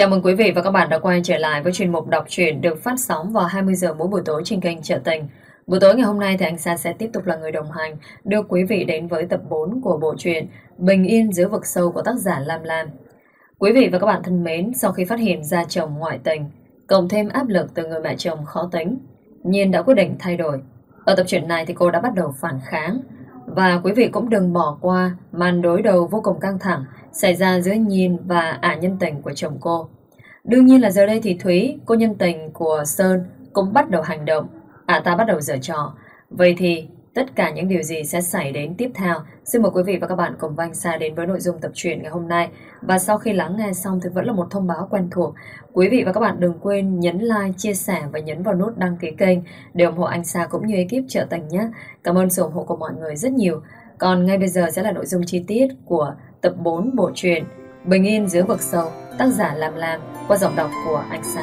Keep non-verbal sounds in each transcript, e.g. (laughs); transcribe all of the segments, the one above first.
Chào mừng quý vị và các bạn đã quay trở lại với chuyên mục đọc truyện được phát sóng vào 20 giờ mỗi buổi tối trên kênh Trợ Tình. Buổi tối ngày hôm nay thì anh Sa sẽ tiếp tục là người đồng hành đưa quý vị đến với tập 4 của bộ truyện Bình yên dưới vực sâu của tác giả Lam Lam. Quý vị và các bạn thân mến, sau khi phát hiện ra chồng ngoại tình, cộng thêm áp lực từ người mẹ chồng khó tính, Nhiên đã quyết định thay đổi. Ở tập truyện này thì cô đã bắt đầu phản kháng và quý vị cũng đừng bỏ qua màn đối đầu vô cùng căng thẳng xảy ra giữa nhìn và ả nhân tình của chồng cô. Đương nhiên là giờ đây thì Thúy, cô nhân tình của Sơn cũng bắt đầu hành động. Ả ta bắt đầu dở trò. Vậy thì tất cả những điều gì sẽ xảy đến tiếp theo? Xin mời quý vị và các bạn cùng Vanh Sa đến với nội dung tập truyện ngày hôm nay. Và sau khi lắng nghe xong thì vẫn là một thông báo quen thuộc. Quý vị và các bạn đừng quên nhấn like, chia sẻ và nhấn vào nút đăng ký kênh để ủng hộ anh Sa cũng như ekip trợ tình nhé. Cảm ơn sự ủng hộ của mọi người rất nhiều. Còn ngay bây giờ sẽ là nội dung chi tiết của tập 4 bộ truyện Bình yên dưới vực sâu, tác giả Lam Lam qua giọng đọc của anh Sa.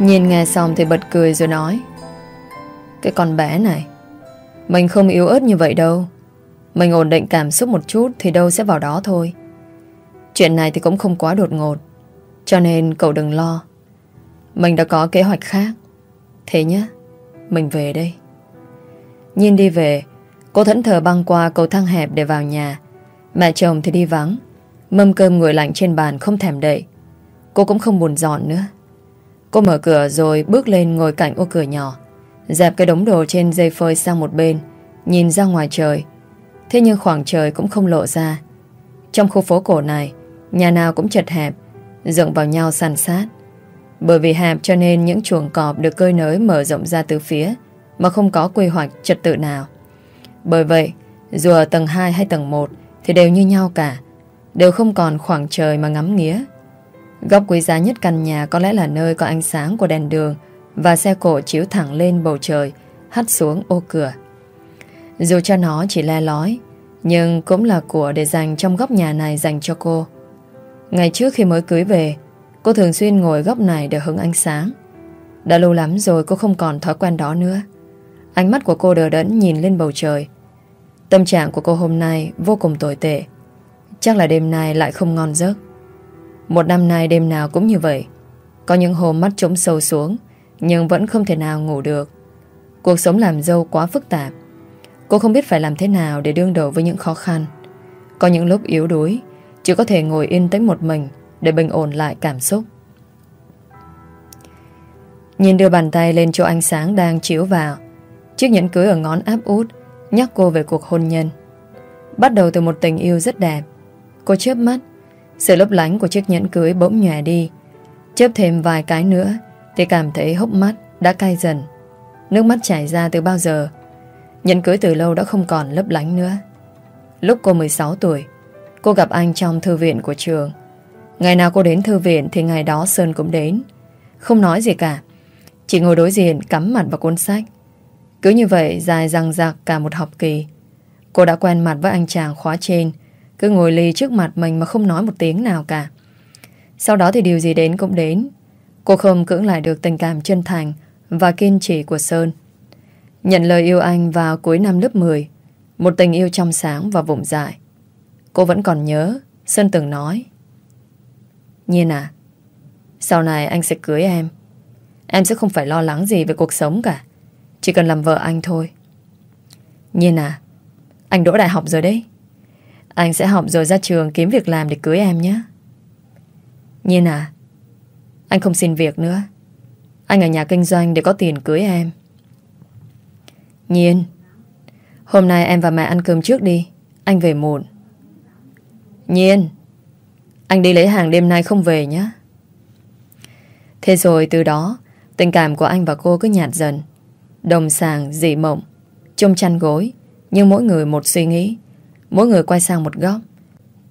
Nhìn nghe xong thì bật cười rồi nói, Cái con bé này, Mình không yếu ớt như vậy đâu. Mình ổn định cảm xúc một chút Thì đâu sẽ vào đó thôi. Chuyện này thì cũng không quá đột ngột, Cho nên cậu đừng lo. Mình đã có kế hoạch khác. Thế nhá, Mình về đây. Nhìn đi về, Cô thẫn thờ băng qua cầu thang hẹp để vào nhà. Mẹ chồng thì đi vắng. Mâm cơm nguội lạnh trên bàn không thèm đậy. Cô cũng không buồn dọn nữa. Cô mở cửa rồi bước lên ngồi cạnh ô cửa nhỏ, Dẹp cái đống đồ trên dây phơi sang một bên, Nhìn ra ngoài trời. Thế nhưng khoảng trời cũng không lộ ra. Trong khu phố cổ này, Nhà nào cũng chật hẹp Dựng vào nhau sàn sát. Bởi vì hẹp cho nên những chuồng cọp được cơi nới mở rộng ra từ phía Mà không có quy hoạch trật tự nào. Bởi vậy, Dù ở tầng 2 hay tầng 1 Thì đều như nhau cả, Đều không còn khoảng trời mà ngắm nghía. Góc quý giá nhất căn nhà có lẽ là nơi có ánh sáng của đèn đường và xe cổ chiếu thẳng lên bầu trời, hắt xuống ô cửa. Dù cho nó chỉ le lói, nhưng cũng là của để dành trong góc nhà này dành cho cô. Ngày trước khi mới cưới về, cô thường xuyên ngồi góc này để hứng ánh sáng. Đã lâu lắm rồi cô không còn thói quen đó nữa. Ánh mắt của cô đờ đẫn nhìn lên bầu trời. Tâm trạng của cô hôm nay vô cùng tồi tệ. Chắc là đêm nay lại không ngon giấc. Một năm nay đêm nào cũng như vậy. Có những hôm mắt trống sâu xuống, Nhưng vẫn không thể nào ngủ được. Cuộc sống làm dâu quá phức tạp. Cô không biết phải làm thế nào Để đương đầu với những khó khăn. Có những lúc yếu đuối, Chỉ có thể ngồi yên tĩnh một mình Để bình ổn lại cảm xúc. Nhìn đưa bàn tay lên chỗ ánh sáng đang chiếu vào, Chiếc nhẫn cưới ở ngón áp út Nhắc cô về cuộc hôn nhân. Bắt đầu từ một tình yêu rất đẹp. Cô chớp mắt sự lấp lánh của chiếc nhẫn cưới bỗng nhòe đi. Chớp thêm vài cái nữa Thì cảm thấy hốc mắt đã cay dần. Nước mắt chảy ra từ bao giờ? Nhẫn cưới từ lâu đã không còn lấp lánh nữa. Lúc cô 16 tuổi, Cô gặp anh trong thư viện của trường. Ngày nào cô đến thư viện Thì ngày đó Sơn cũng đến. Không nói gì cả, Chỉ ngồi đối diện cắm mặt vào cuốn sách. Cứ như vậy dài răng rạc cả một học kỳ, Cô đã quen mặt với anh chàng khóa trên cứ ngồi lì trước mặt mình mà không nói một tiếng nào cả. Sau đó thì điều gì đến cũng đến. Cô không cưỡng lại được tình cảm chân thành Và kiên trì của Sơn. Nhận lời yêu anh vào cuối năm lớp 10 Một tình yêu trong sáng và vụng dại. Cô vẫn còn nhớ, Sơn từng nói. Nhiên à Sau này anh sẽ cưới em. Em sẽ không phải lo lắng gì về cuộc sống cả. Chỉ cần làm vợ anh thôi. Nhiên à Anh đỗ đại học rồi đấy anh sẽ học rồi ra trường kiếm việc làm để cưới em nhé. Nhiên à, anh không xin việc nữa. Anh ở nhà kinh doanh để có tiền cưới em. Nhiên, hôm nay em và mẹ ăn cơm trước đi. Anh về muộn. Nhiên, anh đi lấy hàng đêm nay không về nhé. Thế rồi từ đó, tình cảm của anh và cô cứ nhạt dần. Đồng sàng, dị mộng, chung chăn gối, nhưng mỗi người một suy nghĩ. Mỗi người quay sang một góc.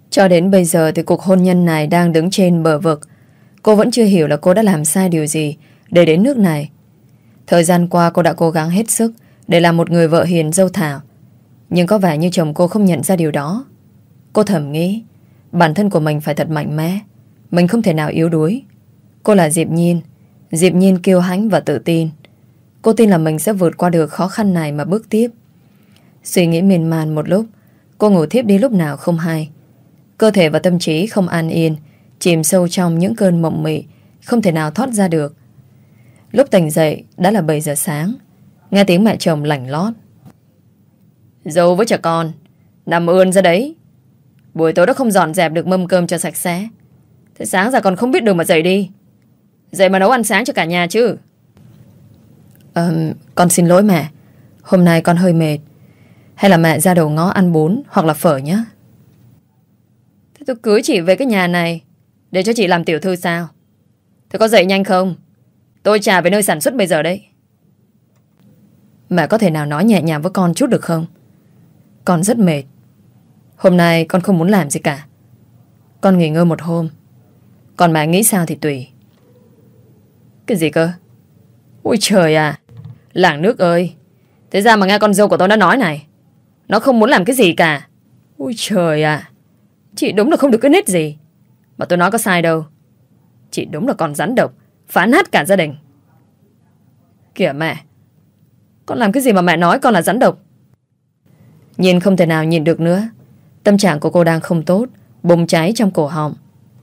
Cho đến bây giờ thì cuộc hôn nhân này Đang đứng trên bờ vực. Cô vẫn chưa hiểu là cô đã làm sai điều gì Để đến nước này. Thời gian qua cô đã cố gắng hết sức Để làm một người vợ hiền dâu thảo. Nhưng có vẻ như chồng cô không nhận ra điều đó. Cô thầm nghĩ, Bản thân của mình phải thật mạnh mẽ. Mình không thể nào yếu đuối. Cô là Diệp Nhiên. Diệp Nhiên kiêu hãnh và tự tin. Cô tin là mình sẽ vượt qua được khó khăn này mà bước tiếp. Suy nghĩ miên man một lúc Cô ngủ thiếp đi lúc nào không hay. Cơ thể và tâm trí không an yên Chìm sâu trong những cơn mộng mị Không thể nào thoát ra được. Lúc tỉnh dậy đã là 7 giờ sáng. Nghe tiếng mẹ chồng lảnh lót. Dâu với trẻ con Nằm ươn ra đấy. Buổi tối đã không dọn dẹp được mâm cơm cho sạch sẽ. Thế sáng ra còn không biết đường mà dậy đi. Dậy mà nấu ăn sáng cho cả nhà chứ. Ờ, con xin lỗi mẹ. Hôm nay con hơi mệt. Hay là mẹ ra đầu ngõ ăn bún Hoặc là phở nhé Thế tôi cưới chị về cái nhà này Để cho chị làm tiểu thư sao? Thế có dậy nhanh không? Tôi trả về nơi sản xuất bây giờ đấy. Mẹ có thể nào nói nhẹ nhàng với con chút được không? Con rất mệt. Hôm nay con không muốn làm gì cả. Con nghỉ ngơi một hôm. Còn mẹ nghĩ sao thì tùy. Cái gì cơ? Ôi trời à. Làng nước ơi. Thế ra mà nghe con dâu của tôi đã nói này nó không muốn làm cái gì cả. Ôi trời à Chị đúng là không được cái nết gì. Mà tôi nói có sai đâu. Chị đúng là còn rắn độc Phá nát cả gia đình. Kìa mẹ. Con làm cái gì mà mẹ nói con là rắn độc? Nhìn không thể nào nhìn được nữa. Tâm trạng của cô đang không tốt, Bùng cháy trong cổ họng,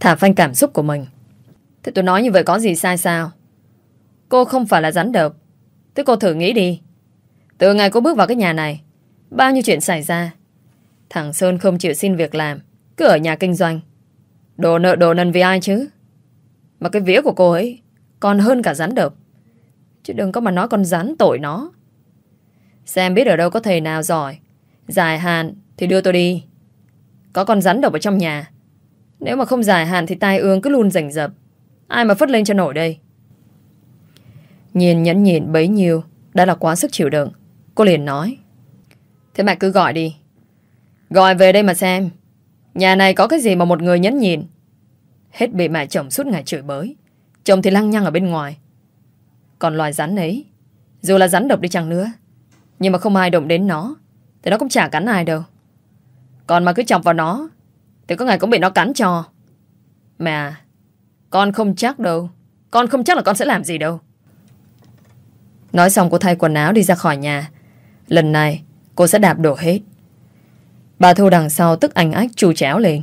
Thả phanh cảm xúc của mình. Thế tôi nói như vậy có gì sai sao? Cô không phải là rắn độc. Thế cô thử nghĩ đi. Từ ngày cô bước vào cái nhà này Bao nhiêu chuyện xảy ra? Thằng Sơn không chịu xin việc làm, Cứ ở nhà kinh doanh. Đồ nợ đồ nần vì ai chứ? Mà cái vía của cô ấy, Còn hơn cả rắn độc. Chứ đừng có mà nói con rắn tội nó. Xem biết ở đâu có thầy nào giỏi. Dài hạn thì đưa tôi đi. Có con rắn độc ở trong nhà. Nếu mà không dài hạn thì tai ương cứ luôn rảnh rập. Ai mà phất lên cho nổi đây? Nhìn nhẫn nhịn bấy nhiêu, Đã là quá sức chịu đựng. Cô liền nói. Thế mày cứ gọi đi. Gọi về đây mà xem. Nhà này có cái gì mà một người nhẫn nhịn? Hết bị mẹ chồng suốt ngày chửi bới. Chồng thì lăng nhăng ở bên ngoài. Còn loài rắn ấy Dù là rắn độc đi chăng nữa Nhưng mà không ai động đến nó Thì nó cũng chả cắn ai đâu. Còn mà cứ chọc vào nó Thì có ngày cũng bị nó cắn cho. Mẹ à, Con không chắc đâu. Con không chắc là con sẽ làm gì đâu. Nói xong cô thay quần áo đi ra khỏi nhà. Lần này cô sẽ đạp đổ hết. Bà Thu đằng sau tức anh ách chu chéo lên.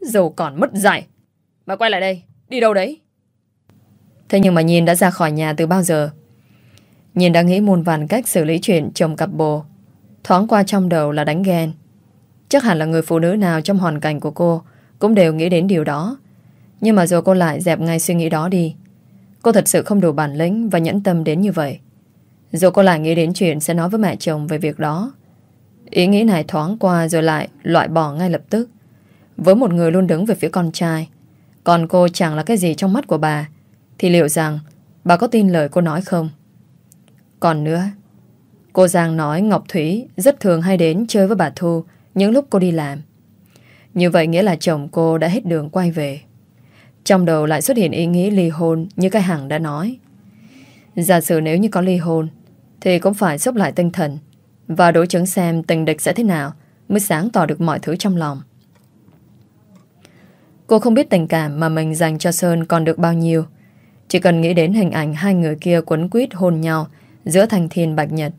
Dù còn mất dạy. Mà quay lại đây, Đi đâu đấy? Thế nhưng mà Nhìn đã ra khỏi nhà từ bao giờ? Nhìn đã nghĩ muôn vàn cách xử lý chuyện chồng cặp bồ. Thoáng qua trong đầu là đánh ghen. Chắc hẳn là người phụ nữ nào trong hoàn cảnh của cô Cũng đều nghĩ đến điều đó. Nhưng mà rồi cô lại dẹp ngay suy nghĩ đó đi. Cô thật sự không đủ bản lĩnh Và nhẫn tâm đến như vậy. Rồi cô lại nghĩ đến chuyện sẽ nói với mẹ chồng Về việc đó, Ý nghĩ này thoáng qua rồi lại loại bỏ ngay lập tức. Với một người luôn đứng về phía con trai, Còn cô chẳng là cái gì trong mắt của bà, Thì liệu rằng Bà có tin lời cô nói không? Còn nữa, Cô Giang nói Ngọc Thủy Rất thường hay đến chơi với bà Thu Những lúc cô đi làm. Như vậy nghĩa là chồng cô đã hết đường quay về. Trong đầu lại xuất hiện ý nghĩ ly hôn như cái Hằng đã nói. Giả sử nếu như có ly hôn thì cũng phải xúc lại tinh thần và đối chứng xem tình địch sẽ thế nào mới sáng tỏ được mọi thứ trong lòng. Cô không biết tình cảm mà mình dành cho Sơn còn được bao nhiêu. Chỉ cần nghĩ đến hình ảnh hai người kia quấn quýt hôn nhau giữa thành thiên bạch nhật.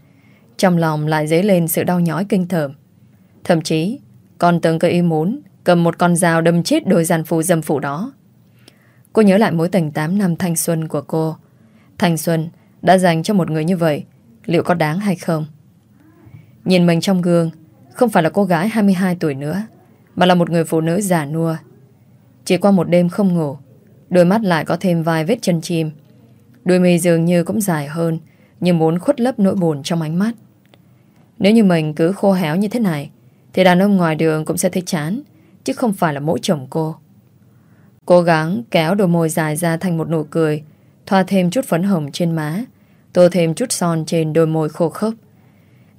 Trong lòng lại dấy lên sự đau nhói kinh thởm. Thậm chí, còn từng có ý muốn cầm một con dao đâm chết đôi giàn phù dâm phụ đó. Cô nhớ lại mối tình 8 năm thanh xuân của cô. Thanh xuân đã dành cho một người như vậy, liệu có đáng hay không? Nhìn mình trong gương, không phải là cô gái 22 tuổi nữa, mà là một người phụ nữ già nua. Chỉ qua một đêm không ngủ, đôi mắt lại có thêm vài vết chân chim. Đôi mi dường như cũng dài hơn, như muốn khuất lấp nỗi buồn trong ánh mắt. Nếu như mình cứ khô héo như thế này, thì đàn ông ngoài đường cũng sẽ thấy chán, chứ không phải là mỗi chồng cô. Cố gắng kéo đôi môi dài ra thành một nụ cười Thoa thêm chút phấn hồng trên má Tô thêm chút son trên đôi môi khô khốc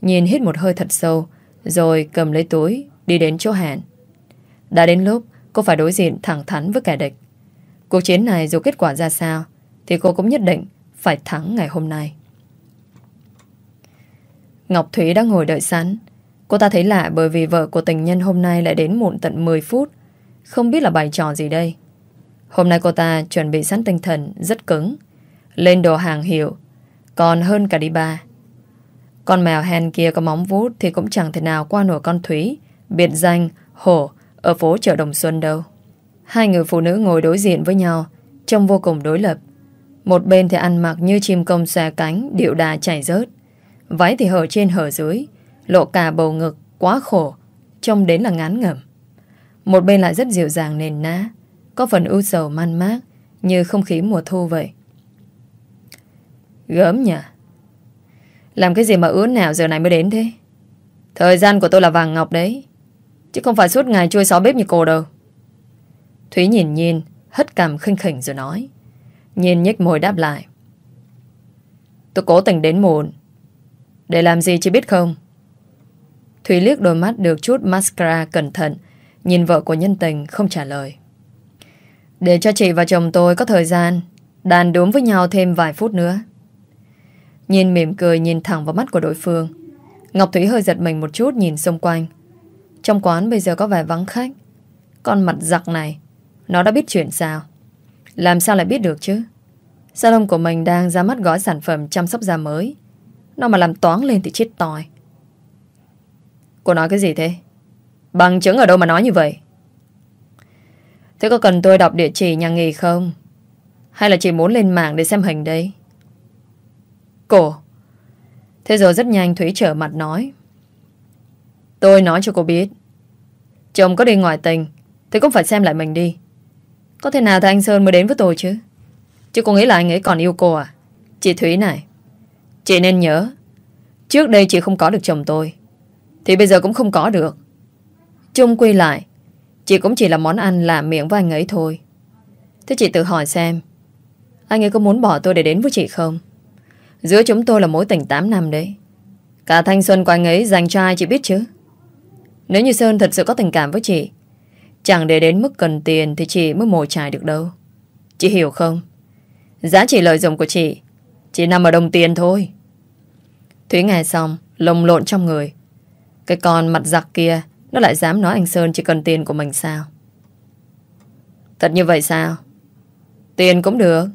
Nhìn hít một hơi thật sâu Rồi cầm lấy túi Đi đến chỗ hẹn Đã đến lúc cô phải đối diện thẳng thắn với kẻ địch. Cuộc chiến này dù kết quả ra sao Thì cô cũng nhất định Phải thắng ngày hôm nay. Ngọc Thúy đang ngồi đợi sẵn. Cô ta thấy lạ bởi vì vợ của tình nhân hôm nay lại đến muộn tận 10 phút. Không biết là bài trò gì đây. Hôm nay cô ta chuẩn bị sẵn tinh thần rất cứng. Lên đồ hàng hiệu, còn hơn cả đi ba. Con mèo hen kia có móng vuốt thì cũng chẳng thể nào qua nổi con Thúy, biệt danh Hổ ở phố chợ Đồng Xuân đâu. Hai người phụ nữ ngồi đối diện với nhau, trông vô cùng đối lập. Một bên thì ăn mặc như chim công xòe cánh, điệu đà chảy rớt. Váy thì hở trên hở dưới, lộ cả bầu ngực, quá khổ, trông đến là ngán ngẩm. Một bên lại rất dịu dàng nền ná, có phần ưu sầu man mác, như không khí mùa thu vậy. Gớm nhỉ? Làm cái gì mà ướn nào giờ này mới đến thế? Thời gian của tôi là vàng ngọc đấy. Chứ không phải suốt ngày chui xó bếp như cô đâu. Thúy nhìn nhìn, hất cằm khinh khỉnh rồi nói. Nhìn nhếch môi đáp lại. Tôi cố tình đến muộn. Để làm gì chị biết không? Thúy liếc đôi mắt được chút mascara cẩn thận, nhìn vợ của nhân tình không trả lời. Để cho chị và chồng tôi có thời gian đàn đúng với nhau thêm vài phút nữa. Nhìn mỉm cười nhìn thẳng vào mắt của đối phương. Ngọc Thúy hơi giật mình một chút nhìn xung quanh. Trong quán bây giờ có vẻ vắng khách. Con mặt giặc này, nó đã biết chuyện sao? Làm sao lại biết được chứ? Salon của mình đang ra mắt gói sản phẩm chăm sóc da mới. Nó mà làm toán lên thì chết tòi. Cô nói cái gì thế? Bằng chứng ở đâu mà nói như vậy? Thế có cần tôi đọc địa chỉ nhà nghỉ không? Hay là chỉ muốn lên mạng để xem hình đây? Cô Thế rồi rất nhanh Thúy trở mặt nói. Tôi nói cho cô biết. Chồng có đi ngoại tình, Thì cũng phải xem lại mình đi. Có thể nào thì anh Sơn mới đến với tôi chứ? Chứ cô nghĩ là anh ấy còn yêu cô à? Chị Thúy này, Chị nên nhớ. Trước đây chị không có được chồng tôi, Thì bây giờ cũng không có được. Chung quy lại, Chị cũng chỉ là món ăn làm miệng với anh ấy thôi. Thế chị tự hỏi xem, Anh ấy có muốn bỏ tôi để đến với chị không? Giữa chúng tôi là mối tình 8 năm đấy. Cả thanh xuân của anh ấy dành cho ai chị biết chứ? Nếu như Sơn thật sự có tình cảm với chị, Chẳng để đến mức cần tiền Thì chị mới mồi trải được đâu. Chị hiểu không? Giá trị lợi dụng của chị Chỉ nằm ở đồng tiền thôi. Thúy nghe xong, Lồng lộn trong người. Cái con mặt giặc kia, Nó lại dám nói anh Sơn chỉ cần tiền của mình sao? Thật như vậy sao? Tiền cũng được.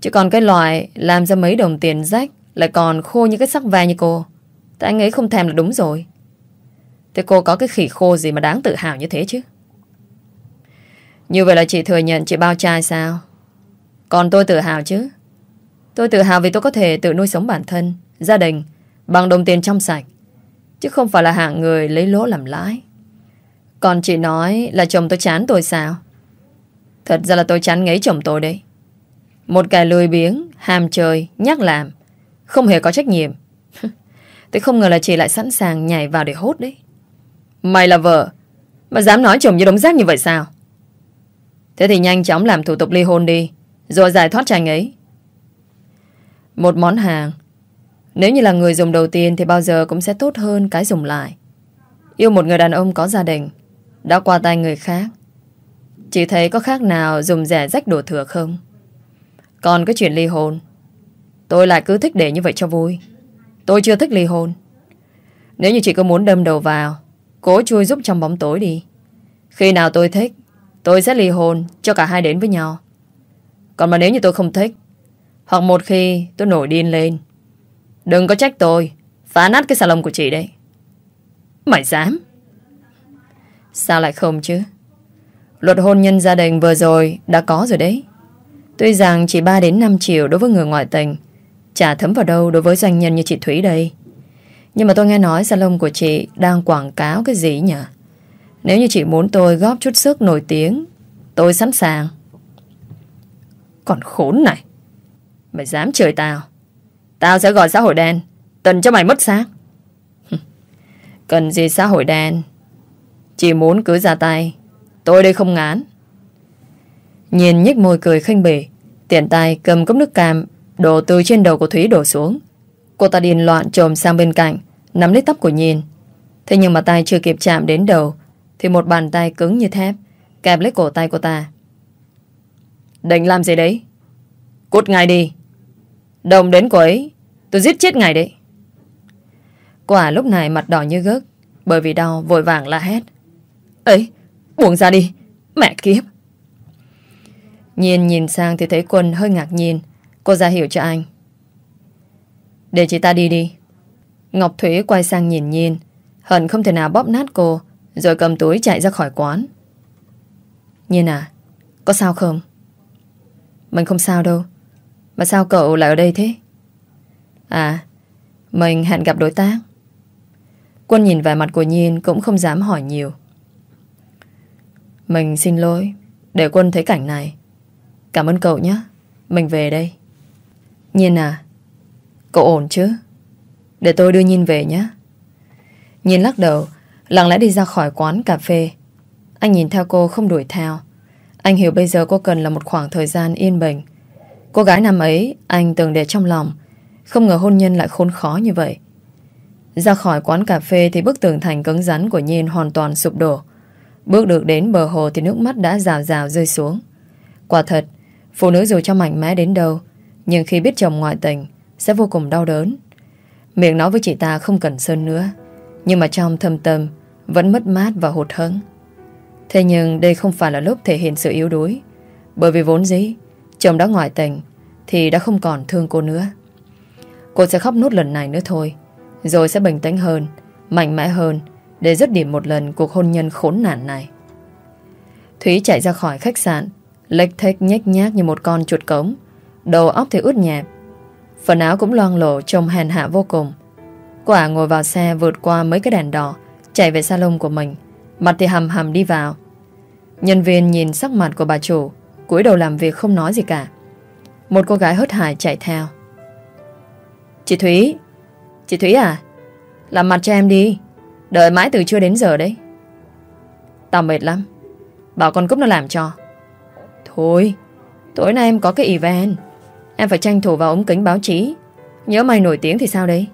Chứ còn cái loại làm ra mấy đồng tiền rách lại còn khô như cái sắc ve như cô. Thì anh ấy không thèm là đúng rồi. Thế cô có cái khỉ khô gì mà đáng tự hào như thế chứ? Như vậy là chị thừa nhận chị bao trai sao? Còn tôi tự hào chứ. Tôi tự hào vì tôi có thể tự nuôi sống bản thân, gia đình, bằng đồng tiền trong sạch. Chứ không phải là hạng người lấy lỗ làm lãi. Còn chị nói là chồng tôi chán tôi sao? Thật ra là tôi chán ngấy chồng tôi đấy. Một kẻ lười biếng, ham chơi, nhắc làm. Không hề có trách nhiệm. (laughs) Tôi không ngờ là chị lại sẵn sàng nhảy vào để hốt đấy. Mày là vợ, mà dám nói chồng như đống rác như vậy sao? Thế thì nhanh chóng làm thủ tục ly hôn đi, rồi giải thoát tranh ấy. Một món hàng, nếu như là người dùng đầu tiên thì bao giờ cũng sẽ tốt hơn cái dùng lại. Yêu một người đàn ông có gia đình, đã qua tay người khác. Chị thấy có khác nào dùng rẻ rách đổ thừa không? Còn cái chuyện ly hôn. Tôi lại cứ thích để như vậy cho vui. Tôi chưa thích ly hôn. Nếu như chị có muốn đâm đầu vào, Cố chui giúp trong bóng tối đi. Khi nào tôi thích, Tôi sẽ ly hôn cho cả hai đến với nhau. Còn mà nếu như tôi không thích, Hoặc một khi tôi nổi điên lên, Đừng có trách tôi, Phá nát cái salon của chị đấy. Mày dám? Sao lại không chứ? Luật hôn nhân gia đình vừa rồi Đã có rồi đấy. Tuy rằng chỉ 3 đến 5 triệu đối với người ngoại tình, Chả thấm vào đâu đối với doanh nhân như chị Thúy đây. Nhưng mà tôi nghe nói salon của chị đang quảng cáo cái gì nhỉ? Nếu như chị muốn tôi góp chút sức nổi tiếng, Tôi sẵn sàng. Còn khốn này, Mày dám chửi tao. Tao sẽ gọi xã hội đen Tần cho mày mất xác. Cần gì xã hội đen? Chỉ muốn cứ ra tay, Tôi đây không ngán. Nhìn nhếch môi cười khinh bỉ, Tiện tay cầm cốc nước cam, Đổ từ trên đầu của Thúy đổ xuống. Cô ta điên loạn trồm sang bên cạnh, Nắm lấy tóc của Nhìn. Thế nhưng mà tay chưa kịp chạm đến đầu, Thì một bàn tay cứng như thép Kẹp lấy cổ tay cô ta. Định làm gì đấy? Cút ngay đi. Đồng đến cô ấy, Tôi giết chết ngài đấy. Quả lúc này mặt đỏ như gớt, Bởi vì đau vội vàng la hét. Ấy buông ra đi, Mẹ kiếp. Nhiên nhìn sang thì thấy Quân hơi ngạc nhiên. Cô ra hiểu cho anh. Để chị ta đi đi. Ngọc Thủy quay sang nhìn Nhiên. Hận không thể nào bóp nát cô, rồi cầm túi chạy ra khỏi quán. Nhiên à, có sao không? Mình không sao đâu. Mà sao cậu lại ở đây thế? À, mình hẹn gặp đối tác. Quân nhìn vẻ mặt của Nhiên cũng không dám hỏi nhiều. Mình xin lỗi để Quân thấy cảnh này. Cảm ơn cậu nhé. Mình về đây. Nhiên à, cậu ổn chứ? Để tôi đưa Nhiên về nhé. Nhiên lắc đầu, lặng lẽ đi ra khỏi quán cà phê. Anh nhìn theo cô không đuổi theo. Anh hiểu bây giờ cô cần là một khoảng thời gian yên bình. Cô gái năm ấy anh từng để trong lòng Không ngờ hôn nhân lại khốn khó như vậy Ra khỏi quán cà phê Thì bức tường thành cứng rắn của Nhiên Hoàn toàn sụp đổ Bước được đến bờ hồ Thì nước mắt đã rào rào rơi xuống Quả thật Phụ nữ dù cho mạnh mẽ đến đâu, Nhưng khi biết chồng ngoại tình, Sẽ vô cùng đau đớn. Miệng nói với chị ta không cần sơn nữa, Nhưng mà trong thâm tâm Vẫn mất mát và hụt hẫng. Thế nhưng đây không phải là lúc thể hiện sự yếu đuối, Bởi vì vốn dĩ, Chồng đã ngoại tình Thì đã không còn thương cô nữa. Cô sẽ khóc nút lần này nữa thôi, Rồi sẽ bình tĩnh hơn, Mạnh mẽ hơn Để dứt điểm một lần cuộc hôn nhân khốn nạn này. Thúy chạy ra khỏi khách sạn Lệch thếch nhách nhác như một con chuột cống. Đầu óc thì ướt nhẹp. Phần áo cũng loang lổ, trông hèn hạ vô cùng. Quả ngồi vào xe vượt qua mấy cái đèn đỏ, Chạy về salon của mình. Mặt thì hầm hầm đi vào. Nhân viên nhìn sắc mặt của bà chủ, cúi đầu làm việc không nói gì cả. Một cô gái hớt hải chạy theo. Chị Thúy Chị Thúy à Làm mặt cho em đi. Đợi mãi từ trưa đến giờ đấy. Tao mệt lắm. Bảo con Cúc nó làm cho. Thôi Tối nay em có cái event. Em phải tranh thủ vào ống kính báo chí. Nhớ mày nổi tiếng thì sao đấy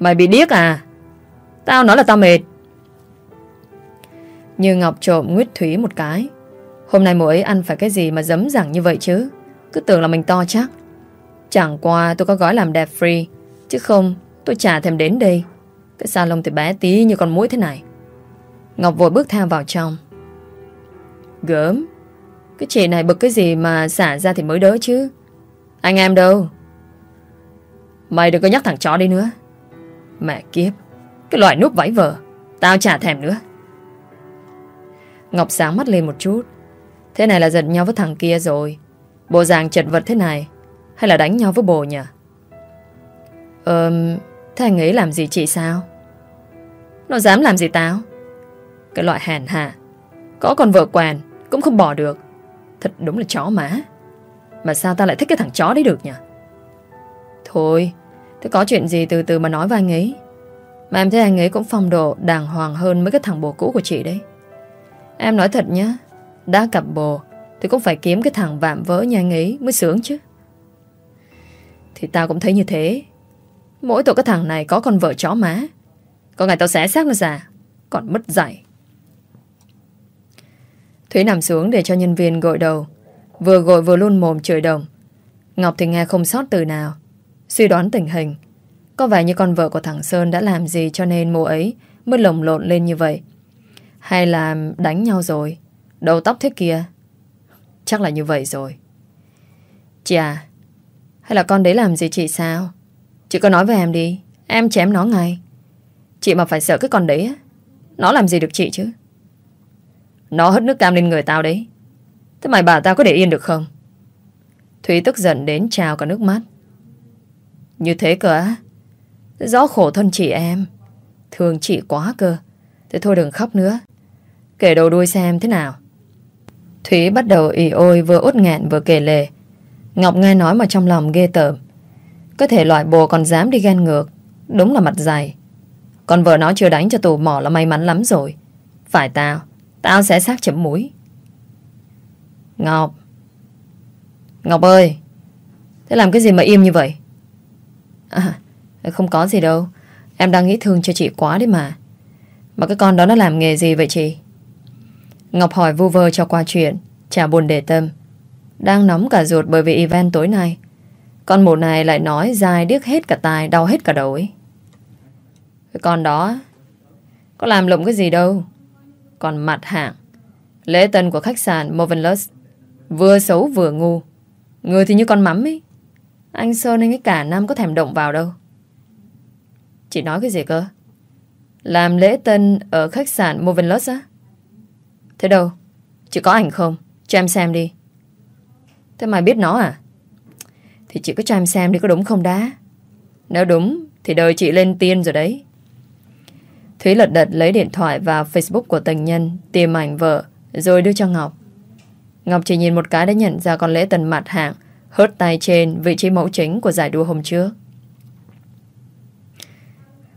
Mày bị điếc à? Tao nói là tao mệt. Như Ngọc trộm Nguyết Thúy một cái. Hôm nay mụ ấy ăn phải cái gì mà dấm dẳng như vậy chứ? Cứ tưởng là mình to chắc. Chẳng qua tôi có gói làm đẹp free, Chứ không, tôi chả thèm đến đây. Cái salon thì bé tí như con muỗi thế này. Ngọc vội bước theo vào trong. Gớm. Cái chị này bực cái gì mà xả ra thì mới đỡ chứ. Anh em đâu? Mày đừng có nhắc thằng chó đi nữa. Mẹ kiếp, Cái loại núp váy vờ, Tao chả thèm nữa. Ngọc sáng mắt lên một chút. Thế này là giận nhau với thằng kia rồi. Bộ dạng chật vật thế này, Hay là đánh nhau với bồ nhỉ? Ờm, Thế anh ấy làm gì chị sao? Nó dám làm gì tao? Cái loại hèn hạ. Có con vợ quèn, Cũng không bỏ được. Thật đúng là chó má. Mà sao ta lại thích cái thằng chó đấy được nhỉ? Thôi, Thế có chuyện gì từ từ mà nói với anh ấy. Mà em thấy anh ấy cũng phong độ Đàng hoàng hơn mấy cái thằng bồ cũ của chị đấy. Em nói thật nhá, đã cặp bồ Thì cũng phải kiếm cái thằng vạm vỡ như anh ấy Mới sướng chứ. Thì tao cũng thấy như thế. Mỗi tội cái thằng này có con vợ chó má. Có ngày tao xé xác nó ra, Còn mất dạy. Thúy nằm xuống để cho nhân viên gội đầu. Vừa gội vừa luôn mồm trời đồng. Ngọc thì nghe không sót từ nào. Suy đoán tình hình. Có vẻ như con vợ của thằng Sơn đã làm gì Cho nên mụ ấy mới lồng lộn lên như vậy. Hay là đánh nhau rồi? Đầu tóc thế kia? Chắc là như vậy rồi. Chị à Hay là con đấy làm gì chị sao? Chị có nói với em đi. Em chém nó ngay. Chị mà phải sợ cái con đấy Nó làm gì được chị chứ? Nó hất nước cam lên người tao đấy Thế mày bảo tao có để yên được không Thúy tức giận đến trào cả nước mắt Như thế cơ á Rõ khổ thân chị em Thương chị quá cơ Thế thôi đừng khóc nữa Kể đầu đuôi xem thế nào Thúy bắt đầu ỉ ôi vừa út nghẹn vừa kể lề. Ngọc nghe nói mà trong lòng ghê tởm. Có thể loại bồ còn dám đi ghen ngược. Đúng là mặt dày. Còn vợ nó chưa đánh cho tù mỏ là may mắn lắm rồi. Phải tao. Tao sẽ xác chấm mũi. Ngọc. Ngọc ơi. Thế làm cái gì mà im như vậy? À, không có gì đâu. Em đang nghĩ thương cho chị quá đấy mà. Mà cái con đó nó làm nghề gì vậy chị? Ngọc hỏi vu vơ cho qua chuyện Chả buồn để tâm Đang nóng cả ruột bởi vì event tối nay Con mụ này lại nói dài điếc hết cả tai Đau hết cả đầu ấy Cái con đó Có làm lụng cái gì đâu còn mặt hạng. Lễ tân của khách sạn Movenlust Vừa xấu vừa ngu. Người thì như con mắm ấy. Anh Sơn anh ấy cả năm có thèm động vào đâu. Chị nói cái gì cơ? Làm lễ tân Ở khách sạn Movenlust á? Thế đâu? Chị có ảnh không? Cho em xem đi. Thế mày biết nó à? Thì chị cứ cho em xem đi có đúng không đã Nếu đúng Thì đời chị lên tiên rồi đấy. Thúy lật đật lấy điện thoại và Facebook của tình nhân, Tìm ảnh vợ, Rồi đưa cho Ngọc Ngọc chỉ nhìn một cái đã nhận ra con lễ tần mặt hạng, hớt tay trên vị trí mẫu chính của giải đua hôm trước.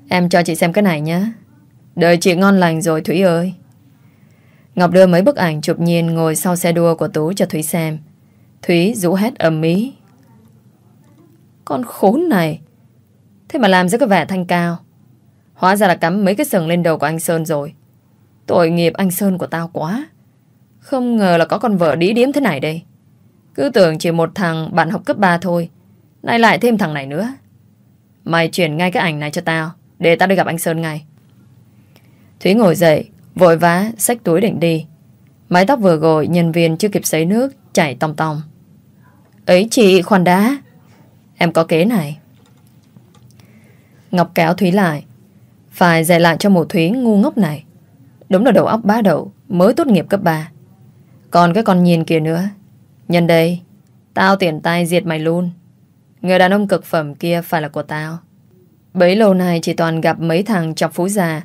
Em cho chị xem cái này nhé. Đời chị ngon lành rồi, Thúy ơi. Ngọc đưa mấy bức ảnh chụp nhìn ngồi sau xe đua của Tú cho Thúy xem. Thúy rũ hét ầm ý. Con khốn này. Thế mà làm ra cái vẻ thanh cao. Hóa ra là cắm mấy cái sừng lên đầu của anh Sơn rồi. Tội nghiệp anh Sơn của tao quá. Không ngờ là có con vợ đĩ điếm thế này đây. Cứ tưởng chỉ một thằng bạn học cấp 3 thôi. Nay lại thêm thằng này nữa. Mày chuyển ngay cái ảnh này cho tao. Để tao đi gặp anh Sơn ngay. Thúy ngồi dậy, vội vã, xách túi định đi. Mái tóc vừa gội, nhân viên chưa kịp sấy nước, chảy tòng tòng. Ấy chị, khoan đá. Em có kế này. Ngọc kéo Thúy lại. Phải dạy lại cho một Thúy ngu ngốc này. Đúng là đầu óc bá đậu, mới tốt nghiệp cấp 3. Còn cái con nhìn kia nữa. Nhân đây Tao tiền tay diệt mày luôn. Người đàn ông cực phẩm kia phải là của tao. Bấy lâu này chỉ toàn gặp mấy thằng chọc phú già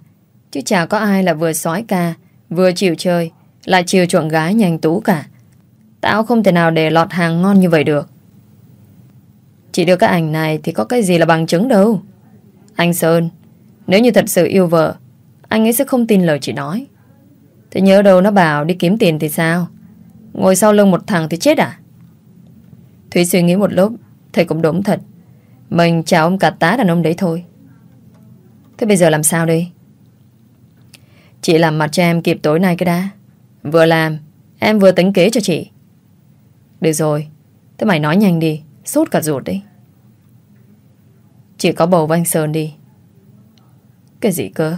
Chứ chả có ai là vừa sói ca Vừa chịu chơi Lại chiều chuộng gái nhanh tú cả. Tao không thể nào để lọt hàng ngon như vậy được. Chỉ được cái ảnh này Thì có cái gì là bằng chứng đâu. Anh Sơn nếu như thật sự yêu vợ, Anh ấy sẽ không tin lời chị nói. Thế nhớ đâu nó bảo đi kiếm tiền thì sao? Ngồi sau lưng một thằng thì chết à? Thúy suy nghĩ một lúc, Thầy cũng đúng thật. Mình chào ông cả tá đàn ông đấy thôi. Thế bây giờ làm sao đi? Chị làm mặt cho em kịp tối nay cái đã. Vừa làm, Em vừa tính kế cho chị. Được rồi, Thế mày nói nhanh đi, Sốt cả ruột đi Chị có bầu với anh Sơn đi. Cái gì cơ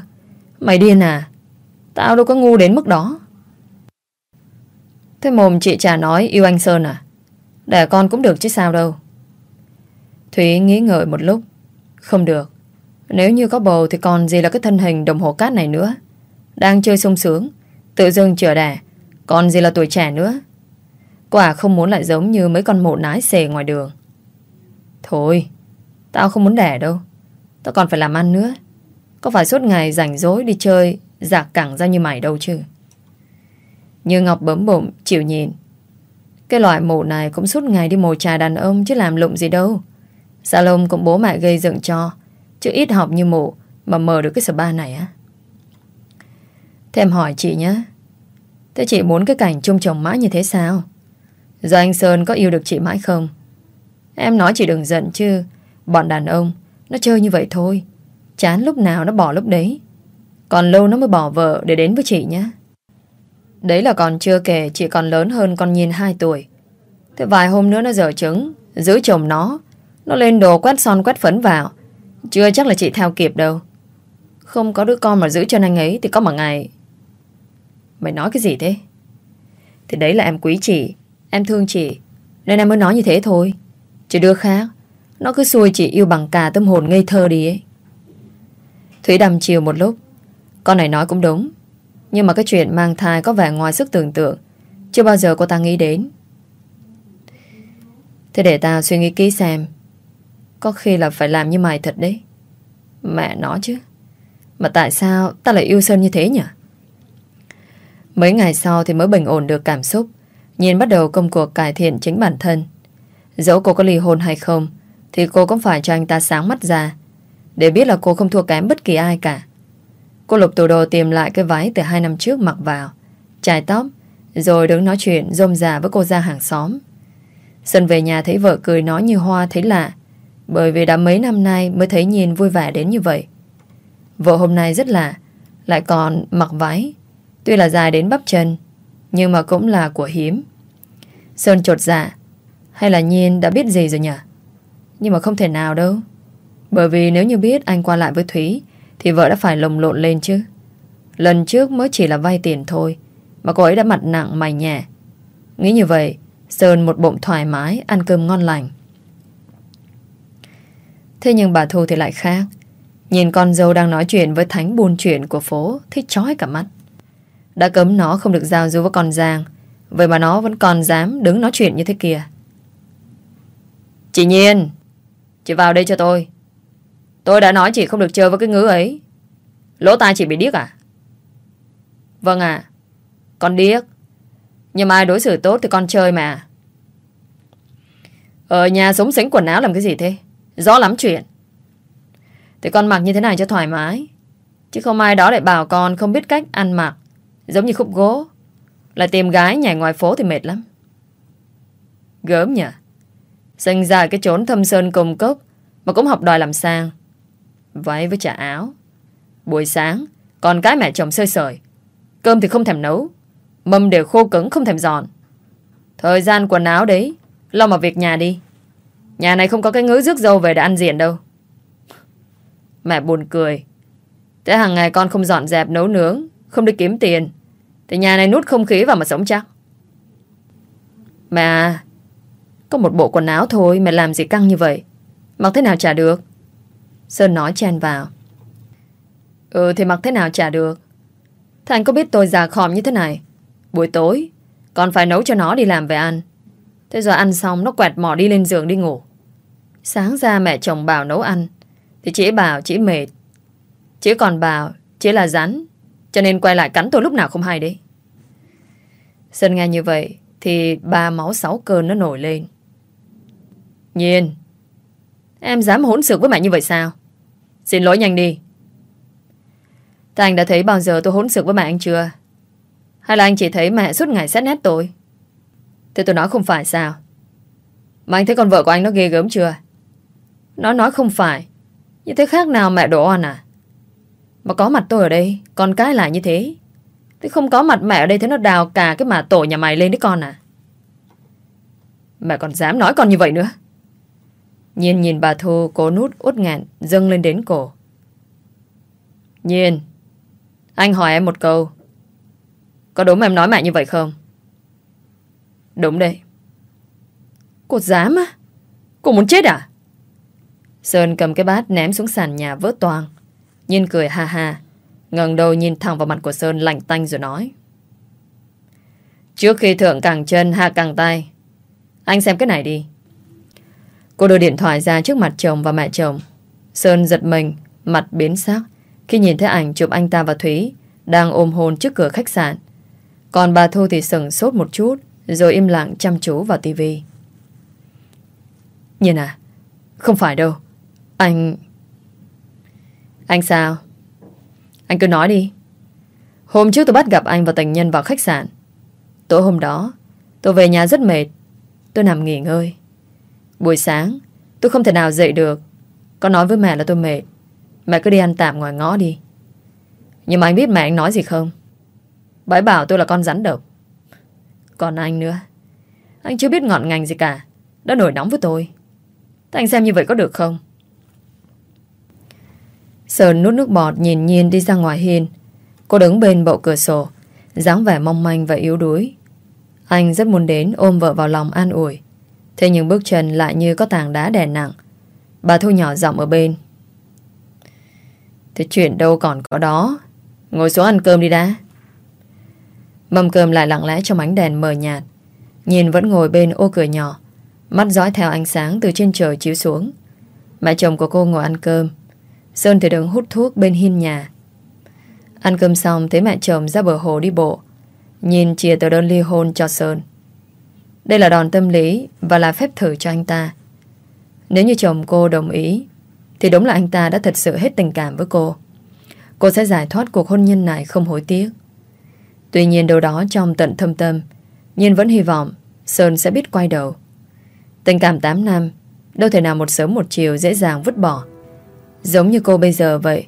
Mày điên à Tao đâu có ngu đến mức đó Thế mồm chị trà nói yêu anh Sơn à? đẻ con cũng được chứ sao đâu. Thúy nghĩ ngợi một lúc. Không được. Nếu như có bầu thì còn gì là cái thân hình đồng hồ cát này nữa. Đang chơi sung sướng. Tự dưng chữa đẻ. Còn gì là tuổi trẻ nữa. Quả không muốn lại giống như mấy con mộ nái xề ngoài đường. Thôi. Tao không muốn đẻ đâu. Tao còn phải làm ăn nữa. Có phải suốt ngày rảnh rỗi đi chơi Giạc cẳng ra như mày đâu chứ? Như Ngọc bấm bụng, chịu nhìn. Cái loại mụ này cũng suốt ngày đi mồi trà đàn ông Chứ làm lụng gì đâu. Salon cũng bố mẹ gây dựng cho, Chứ ít học như mụ Mà mở được cái spa này á. Thêm hỏi chị nhé. Thế chị muốn cái cảnh chung chồng mãi như thế sao? Giờ anh Sơn có yêu được chị mãi không? Em nói chị đừng giận chứ, Bọn đàn ông, Nó chơi như vậy thôi. Chán lúc nào nó bỏ lúc đấy Còn lâu nó mới bỏ vợ để đến với chị nhé Đấy là còn chưa kể chị còn lớn hơn con nhìn 2 tuổi. Thế vài hôm nữa nó dở trứng, giữ chồng nó, nó lên đồ quét son quét phấn vào. Chưa chắc là chị theo kịp đâu. Không có đứa con mà giữ chân anh ấy thì có một ngày. Mày nói cái gì thế? Thì đấy là em quý chị, em thương chị, nên em mới nói như thế thôi. Chứ đứa khác, nó cứ xui chị yêu bằng cả tâm hồn ngây thơ đi ấy. Thúy đầm chiều một lúc, con này nói cũng đúng. Nhưng mà cái chuyện mang thai có vẻ ngoài sức tưởng tượng. Chưa bao giờ cô ta nghĩ đến. Thế để ta suy nghĩ kỹ xem. Có khi là phải làm như mày thật đấy. Mẹ nó chứ. Mà tại sao ta lại yêu Sơn như thế nhỉ? Mấy ngày sau thì mới bình ổn được cảm xúc. Nhìn bắt đầu công cuộc cải thiện chính bản thân. Dẫu cô có ly hôn hay không Thì cô cũng phải cho anh ta sáng mắt ra. Để biết là cô không thua kém bất kỳ ai cả Cô lục tủ đồ tìm lại cái váy từ hai năm trước mặc vào. Chải tóc, rồi đứng nói chuyện rôm rà với cô ra hàng xóm. Xuân về nhà thấy vợ cười nói như hoa thấy lạ. Bởi vì đã mấy năm nay mới thấy nhìn vui vẻ đến như vậy. Vợ hôm nay rất lạ, lại còn mặc váy. Tuy là dài đến bắp chân, nhưng mà cũng là của hiếm. Sơn trột dạ, hay là Nhiên đã biết gì rồi nhỉ? Nhưng mà không thể nào đâu. Bởi vì nếu như biết anh qua lại với Thúy thì vợ đã phải lồng lộn lên chứ Lần trước mới chỉ là vay tiền thôi Mà cô ấy đã mặt nặng mày nhẹ Nghĩ như vậy Sơn một bụng thoải mái, ăn cơm ngon lành. Thế nhưng bà Thu thì lại khác. Nhìn con dâu đang nói chuyện với thánh buôn chuyện của phố thì chói cả mắt. Đã cấm nó không được giao du với con Giang Vậy mà nó vẫn còn dám đứng nói chuyện như thế kia Chị Nhiên Chị vào đây cho tôi Tôi đã nói chị không được chơi với cái ngữ ấy. Lỗ tai chị bị điếc à? Vâng ạ. Con điếc. Nhưng mà ai đối xử tốt thì con chơi mà. Ở nhà sống sánh quần áo làm cái gì thế? Rõ lắm chuyện. Thì con mặc như thế này cho thoải mái. Chứ không ai đó lại bảo con không biết cách ăn mặc. Giống như khúc gỗ. Là tìm gái nhảy ngoài phố thì mệt lắm. Gớm nhỉ? Sinh ra cái chốn thâm sơn cùng cốc Mà cũng học đòi làm sang. Váy với trả áo. Buổi sáng Còn cái mẹ chồng sơi sởi Cơm thì không thèm nấu, Mâm đều khô cứng không thèm giòn. Thời gian quần áo đấy, Lo mà việc nhà đi. Nhà này không có cái ngứa rước dâu về để ăn diện đâu. Mẹ buồn cười. Thế hàng ngày con không dọn dẹp nấu nướng, Không đi kiếm tiền, Thì nhà này nút không khí vào mà sống chắc. Mẹ à Có một bộ quần áo thôi, Mẹ làm gì căng như vậy. Mặc thế nào trả được. Sơn nói chen vào. Ừ thì mặc thế nào trả được. Thành có biết tôi già khòm như thế này. Buổi tối, Còn phải nấu cho nó đi làm về ăn. Thế giờ ăn xong, nó quẹt mỏ đi lên giường đi ngủ. Sáng ra mẹ chồng bảo nấu ăn, Thì chỉ bảo chỉ mệt. Chỉ còn bảo chỉ là rắn, Cho nên quay lại cắn tôi lúc nào không hay đấy. Sơn nghe như vậy, Thì ba máu sáu cơn nó nổi lên. Nhiên, Em dám hỗn xược với mẹ như vậy sao? Xin lỗi nhanh đi. Thế anh đã thấy bao giờ tôi hỗn xược với mẹ anh chưa? Hay là anh chỉ thấy mẹ suốt ngày xét nét tôi? Thế tôi nói không phải sao? Mà anh thấy con vợ của anh nó ghê gớm chưa? Nó nói không phải. Như thế khác nào mẹ đổ oan à? Mà có mặt tôi ở đây, Con cái lại như thế. Thế không có mặt mẹ ở đây Thế nó đào cả cái mà tổ nhà mày lên đấy con à? Mẹ còn dám nói con như vậy nữa. Nhiên nhìn bà Thu cố nút út ngạn dâng lên đến cổ. Nhiên, anh hỏi em một câu. Có đúng em nói mẹ như vậy không? Đúng đấy. Cô dám á? Cô muốn chết à? Sơn cầm cái bát ném xuống sàn nhà vỡ toang. Nhiên cười ha ha. ngẩng đầu nhìn thẳng vào mặt của Sơn lạnh tanh rồi nói. Trước khi thượng càng chân hạ càng tay. Anh xem cái này đi. Cô đưa điện thoại ra trước mặt chồng và mẹ chồng. Sơn giật mình, mặt biến sắc khi nhìn thấy ảnh chụp anh ta và Thúy đang ôm hôn trước cửa khách sạn. Còn bà Thu thì sừng sốt một chút rồi im lặng chăm chú vào tivi. Nhìn à, không phải đâu. Anh... Anh sao? Anh cứ nói đi. Hôm trước tôi bắt gặp anh và tình nhân vào khách sạn. Tối hôm đó, tôi về nhà rất mệt. Tôi nằm nghỉ ngơi. Buổi sáng, Tôi không thể nào dậy được. Con nói với mẹ là tôi mệt. Mẹ cứ đi ăn tạm ngoài ngõ đi. Nhưng mà anh biết mẹ anh nói gì không? Bà ấy bảo tôi là con rắn độc. Còn anh nữa. Anh chưa biết ngọn ngành gì cả. Đã nổi nóng với tôi. Thế anh xem như vậy có được không? Sơn nút nước bọt nhìn nhiên đi ra ngoài hiên. Cô đứng bên bộ cửa sổ, dáng vẻ mong manh và yếu đuối. Anh rất muốn đến ôm vợ vào lòng an ủi. Thế nhưng bước chân lại như có tảng đá đè nặng. Bà Thu nhỏ giọng ở bên. Thế chuyện đâu còn có đó. Ngồi xuống ăn cơm đi đã. Mâm cơm lại lặng lẽ trong ánh đèn mờ nhạt. Nhìn vẫn ngồi bên ô cửa nhỏ. Mắt dõi theo ánh sáng từ trên trời chiếu xuống. Mẹ chồng của cô ngồi ăn cơm. Sơn thì đứng hút thuốc bên hiên nhà. Ăn cơm xong thấy mẹ chồng ra bờ hồ đi bộ. Nhìn chia tờ đơn ly hôn cho Sơn đây là đòn tâm lý và là phép thử cho anh ta. Nếu như chồng cô đồng ý, thì đúng là anh ta đã thật sự hết tình cảm với cô. Cô sẽ giải thoát cuộc hôn nhân này không hối tiếc. Tuy nhiên đâu đó trong tận thâm tâm, Nhiên vẫn hy vọng Sơn sẽ biết quay đầu. Tình cảm 8 năm, đâu thể nào một sớm một chiều dễ dàng vứt bỏ. Giống như cô bây giờ vậy.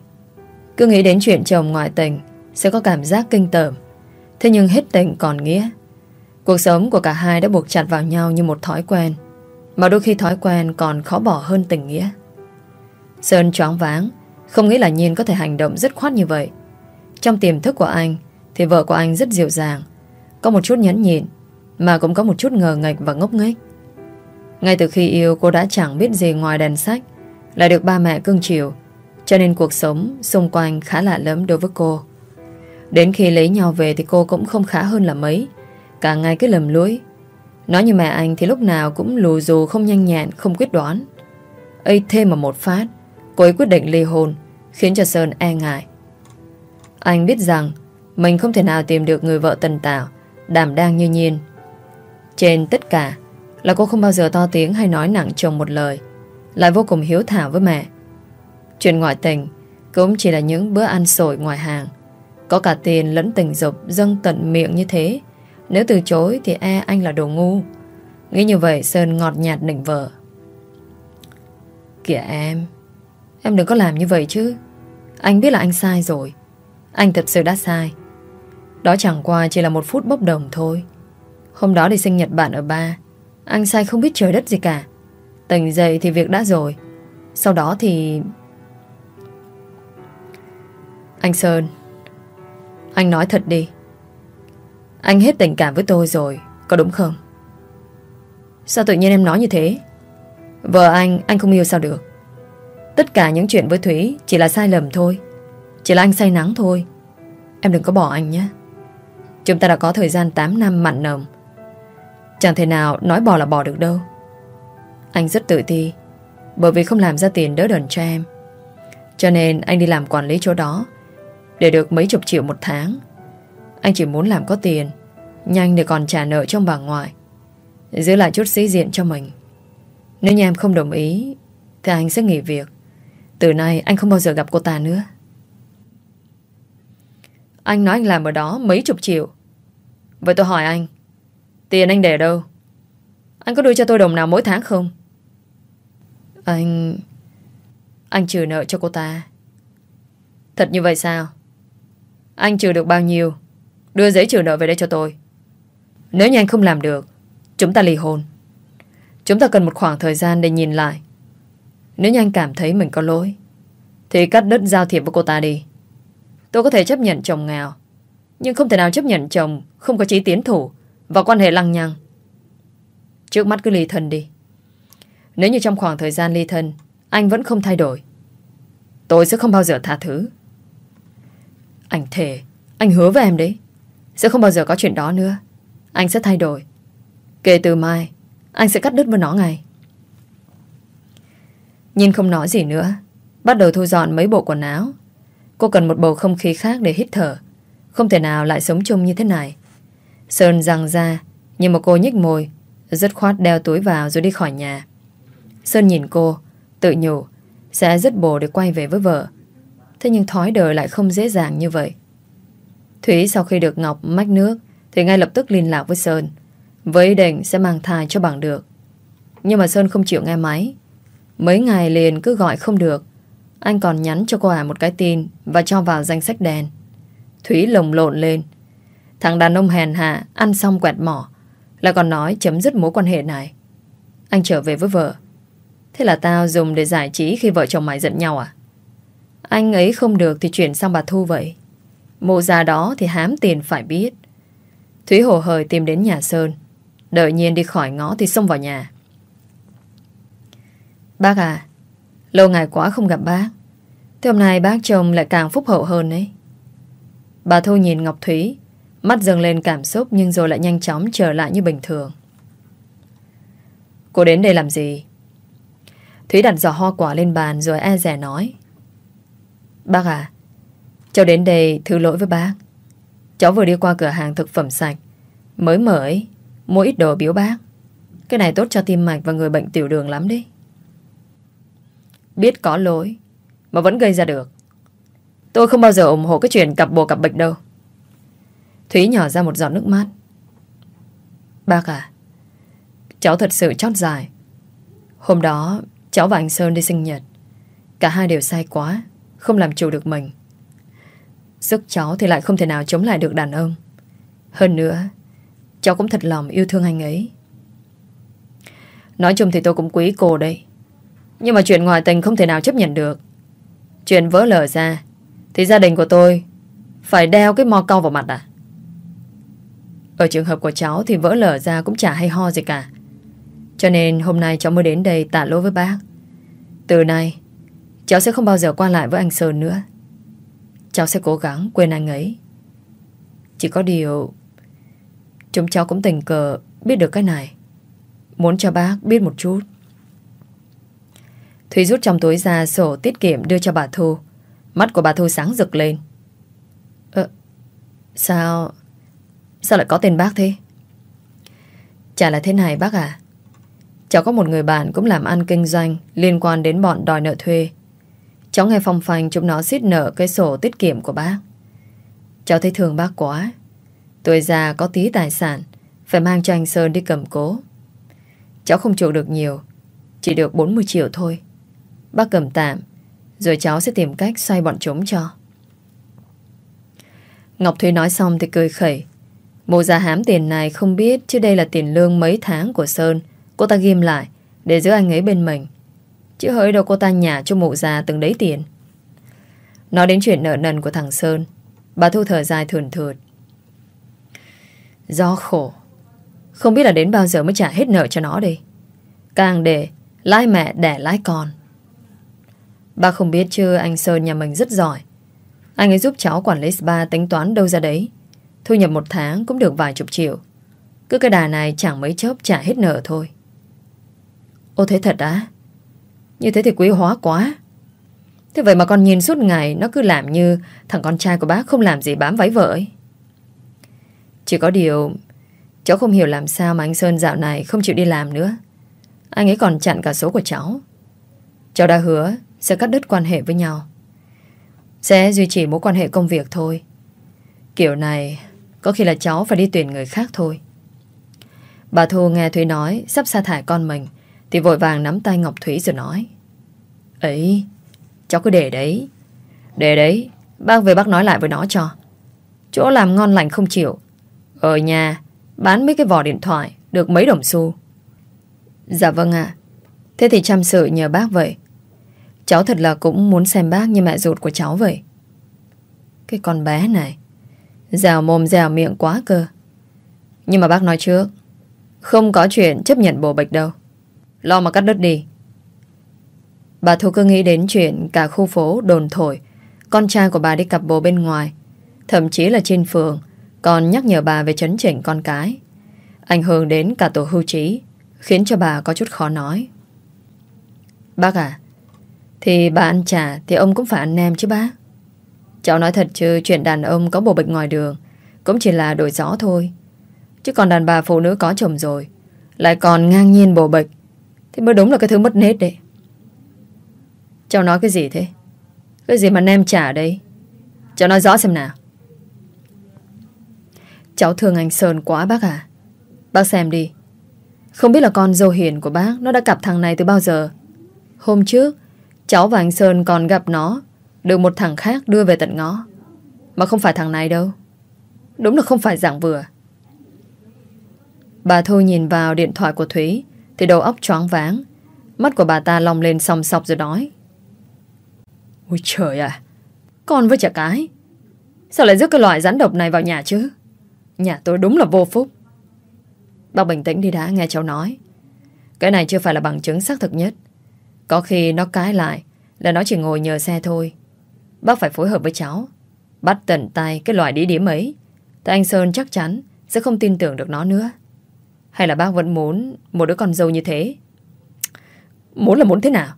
Cứ nghĩ đến chuyện chồng ngoại tình sẽ có cảm giác kinh tởm. Thế nhưng hết tình còn nghĩa. Cuộc sống của cả hai đã buộc chặt vào nhau như một thói quen, Mà đôi khi thói quen còn khó bỏ hơn tình nghĩa. Sơn choáng váng, Không nghĩ là Nhiên có thể hành động rất khoát như vậy. Trong tiềm thức của anh, Thì vợ của anh rất dịu dàng, Có một chút nhẫn nhịn, Mà cũng có một chút ngờ nghệch và ngốc nghếch. Ngay từ khi yêu, cô đã chẳng biết gì ngoài đèn sách, Lại được ba mẹ cưng chiều, Cho nên cuộc sống xung quanh khá lạ lắm đối với cô. Đến khi lấy nhau về thì cô cũng không khá hơn là mấy Cả ngày cứ lầm lũi. Nói như mẹ anh thì lúc nào cũng lù dù không nhanh nhẹn, không quyết đoán. Ấy thêm mà một phát Cô ấy quyết định ly hôn Khiến cho Sơn e ngại. Anh biết rằng Mình không thể nào tìm được người vợ tần tảo Đảm đang như nhiên. Trên tất cả Là cô không bao giờ to tiếng hay nói nặng chồng một lời Lại vô cùng hiếu thảo với mẹ. Chuyện ngoại tình Cũng chỉ là những bữa ăn sổi ngoài hàng Có cả tiền lẫn tình dục Dâng tận miệng như thế. Nếu từ chối thì e anh là đồ ngu. Nghĩ như vậy, Sơn ngọt nhạt nịnh vợ. Kìa em Em đừng có làm như vậy chứ. Anh biết là anh sai rồi. Anh thật sự đã sai. Đó chẳng qua chỉ là một phút bốc đồng thôi. Hôm đó đi sinh nhật bạn ở ba, Anh sai không biết trời đất gì cả. Tỉnh dậy thì việc đã rồi. Sau đó thì Anh Sơn, Anh nói thật đi. Anh hết tình cảm với tôi rồi Có đúng không? Sao tự nhiên em nói như thế? Vợ anh, anh không yêu sao được. Tất cả những chuyện với Thúy Chỉ là sai lầm thôi. Chỉ là anh say nắng thôi. Em đừng có bỏ anh nhé. Chúng ta đã có thời gian 8 năm mặn nồng. Chẳng thể nào nói bỏ là bỏ được đâu. Anh rất tự ti Bởi vì không làm ra tiền đỡ đần cho em. Cho nên anh đi làm quản lý chỗ đó Để được mấy chục triệu một tháng. Anh chỉ muốn làm có tiền. Nhanh để còn trả nợ trong bà ngoại. Giữ lại chút sĩ diện cho mình. Nếu như em không đồng ý, Thì anh sẽ nghỉ việc. Từ nay, anh không bao giờ gặp cô ta nữa. Anh nói anh làm ở đó mấy chục triệu. Vậy tôi hỏi anh, Tiền anh để đâu? Anh có đưa cho tôi đồng nào mỗi tháng không? Anh Anh trừ nợ cho cô ta. Thật như vậy sao? Anh trừ được bao nhiêu? Đưa giấy trừ nợ về đây cho tôi. Nếu như anh không làm được, Chúng ta ly hôn. Chúng ta cần một khoảng thời gian để nhìn lại. Nếu như anh cảm thấy mình có lỗi, Thì cắt đứt giao thiệp với cô ta đi. Tôi có thể chấp nhận chồng nghèo, Nhưng không thể nào chấp nhận chồng Không có chí tiến thủ Và quan hệ lăng nhăng. Trước mắt cứ ly thân đi. Nếu như trong khoảng thời gian ly thân, Anh vẫn không thay đổi, Tôi sẽ không bao giờ tha thứ. Anh thề, Anh hứa với em đấy. Sẽ không bao giờ có chuyện đó nữa. Anh sẽ thay đổi. Kể từ mai, Anh sẽ cắt đứt với nó ngay. Nhìn không nói gì nữa, Bắt đầu thu dọn mấy bộ quần áo. Cô cần một bầu không khí khác để hít thở, Không thể nào lại sống chung như thế này. Sơn răng ra Nhưng mà cô nhích môi Rất khoát đeo túi vào rồi đi khỏi nhà. Sơn nhìn cô, Tự nhủ, Sẽ rất bồ để quay về với vợ. Thế nhưng thói đời lại không dễ dàng như vậy. Thúy sau khi được Ngọc mách nước, Thì ngay lập tức liên lạc với Sơn. Với ý định sẽ mang thai cho bằng được. Nhưng mà Sơn không chịu nghe máy. Mấy ngày liền cứ gọi không được. Anh còn nhắn cho cô ả một cái tin Và cho vào danh sách đèn. Thúy lồng lộn lên. Thằng đàn ông hèn hạ Ăn xong quẹt mỏ, Lại còn nói chấm dứt mối quan hệ này. Anh trở về với vợ. Thế là tao dùng để giải trí khi vợ chồng mày giận nhau à? Anh ấy không được thì chuyển sang bà Thu vậy. Mụ già đó thì hám tiền phải biết. Thúy hồ hời tìm đến nhà Sơn. Đợi nhiên đi khỏi ngõ thì xông vào nhà. Bác à Lâu ngày quá không gặp bác. Thế hôm nay bác chồng lại càng phúc hậu hơn ấy. Bà Thu nhìn Ngọc Thúy, Mắt dâng lên cảm xúc Nhưng rồi lại nhanh chóng trở lại như bình thường. Cô đến đây làm gì? Thúy đặt giỏ hoa quả lên bàn Rồi e rẻ nói. Bác à Cháu đến đây, thứ lỗi với bác. Cháu vừa đi qua cửa hàng thực phẩm sạch. Mới mở ấy, Mua ít đồ biếu bác. Cái này tốt cho tim mạch và người bệnh tiểu đường lắm đấy. Biết có lỗi, Mà vẫn gây ra được. Tôi không bao giờ ủng hộ cái chuyện cặp bồ cặp bệnh đâu. Thúy nhỏ ra một giọt nước mắt. Bác à Cháu thật sự chót dài. Hôm đó, cháu và anh Sơn đi sinh nhật. Cả hai đều sai quá, Không làm chủ được mình. Sức cháu thì lại không thể nào chống lại được đàn ông Hơn nữa Cháu cũng thật lòng yêu thương anh ấy Nói chung thì tôi cũng quý cô đây nhưng mà chuyện ngoại tình không thể nào chấp nhận được Chuyện vỡ lở ra Thì gia đình của tôi Phải đeo cái mò câu vào mặt à Ở trường hợp của cháu thì vỡ lở ra cũng chả hay ho gì cả. Cho nên hôm nay cháu mới đến đây tạ lỗi với bác. Từ nay, cháu sẽ không bao giờ qua lại với anh Sơn nữa. Cháu sẽ cố gắng quên anh ấy. Chỉ có điều, chúng cháu cũng tình cờ biết được cái này. Muốn cho bác biết một chút. Thúy rút trong túi ra sổ tiết kiệm đưa cho bà Thu. Mắt của bà Thu sáng rực lên. Ờ, sao... Sao lại có tên bác thế? Chả là thế này bác à. Cháu có một người bạn cũng làm ăn kinh doanh liên quan đến bọn đòi nợ thuê. Cháu nghe phong phanh chúng nó xiết nợ cái sổ tiết kiệm của bác. Cháu thấy thương bác quá. Tuổi già có tí tài sản, phải mang cho anh Sơn đi cầm cố. Cháu không chuộc được nhiều, chỉ được 40 triệu thôi. Bác cầm tạm, rồi cháu sẽ tìm cách xoay bọn chúng cho. Ngọc Thúy nói xong thì cười khẩy. Mộ già hám tiền này không biết chứ đây là tiền lương mấy tháng của Sơn. Cô ta ghim lại để giữ anh ấy bên mình. Chứ hỡi đâu cô ta nhả cho mụ già từng đấy tiền. Nói đến chuyện nợ nần của thằng Sơn, bà Thu thở dài thườn thượt. Do khổ, không biết là đến bao giờ mới trả hết nợ cho nó đi. Càng để lái mẹ đẻ lái con. Bà không biết chưa anh Sơn nhà mình rất giỏi. Anh ấy giúp cháu quản lý spa tính toán đâu ra đấy. Thu nhập một tháng cũng được vài chục triệu. Cứ cái đà này chẳng mấy chốc trả hết nợ thôi. Ô thế thật á? Như thế thì quý hóa quá. Thế vậy mà con nhìn suốt ngày, nó cứ làm như thằng con trai của bác không làm gì bám váy vợ ấy. Chỉ có điều, cháu không hiểu làm sao mà anh Sơn dạo này không chịu đi làm nữa. Anh ấy còn chặn cả số của cháu. Cháu đã hứa sẽ cắt đứt quan hệ với nhau. Sẽ duy trì mối quan hệ công việc thôi. Kiểu này, có khi là cháu phải đi tuyển người khác thôi. Bà Thu nghe Thúy nói, sắp sa thải con mình thì vội vàng nắm tay Ngọc Thúy rồi nói, Ấy, Cháu cứ để đấy. Để đấy, Bác về bác nói lại với nó cho. Chỗ làm ngon lành không chịu. Ở nhà, Bán mấy cái vỏ điện thoại Được mấy đồng xu. Dạ vâng ạ. Thế thì chăm sự nhờ bác vậy. Cháu thật là cũng muốn xem bác như mẹ ruột của cháu vậy. Cái con bé này Dèo mồm dèo miệng quá cơ. Nhưng mà bác nói trước, Không có chuyện chấp nhận bồ bịch đâu. Lo mà cắt đứt đi. Bà Thu cứ nghĩ đến chuyện Cả khu phố đồn thổi. Con trai của bà đi cặp bồ bên ngoài, Thậm chí là trên phường, Còn nhắc nhở bà về chấn chỉnh con cái. Ảnh hưởng đến cả tổ hưu trí, Khiến cho bà có chút khó nói. Bác à Thì bà ăn chả Thì ông cũng phải ăn nem chứ bác. Cháu nói thật chứ, chuyện đàn ông có bồ bịch ngoài đường Cũng chỉ là đổi gió thôi. Chứ còn đàn bà phụ nữ có chồng rồi, Lại còn ngang nhiên bồ bịch. Thì mới đúng là cái thứ mất nết đấy. Cháu nói cái gì thế? Cái gì mà nem trả đấy? Cháu nói rõ xem nào. Cháu thương anh Sơn quá bác à. Bác xem đi. Không biết là con dâu hiền của bác Nó đã gặp thằng này từ bao giờ. Hôm trước, Cháu và anh Sơn còn gặp nó, Được một thằng khác đưa về tận ngõ. Mà không phải thằng này đâu. Đúng là không phải dạng vừa. Bà Thu nhìn vào điện thoại của Thúy thì đầu óc choáng váng. Mắt của bà ta long lên song sọc rồi nói. Ôi trời à Con với chả cái. Sao lại rước cái loại rắn độc này vào nhà chứ? Nhà tôi đúng là vô phúc. Bác bình tĩnh đi đã nghe cháu nói. Cái này chưa phải là bằng chứng xác thực nhất. Có khi nó cái lại Là nó chỉ ngồi nhờ xe thôi. Bác phải phối hợp với cháu. Bắt tận tay cái loại đĩ điểm ấy. Thì anh Sơn chắc chắn Sẽ không tin tưởng được nó nữa. Hay là bác vẫn muốn Một đứa con dâu như thế? Muốn là muốn thế nào?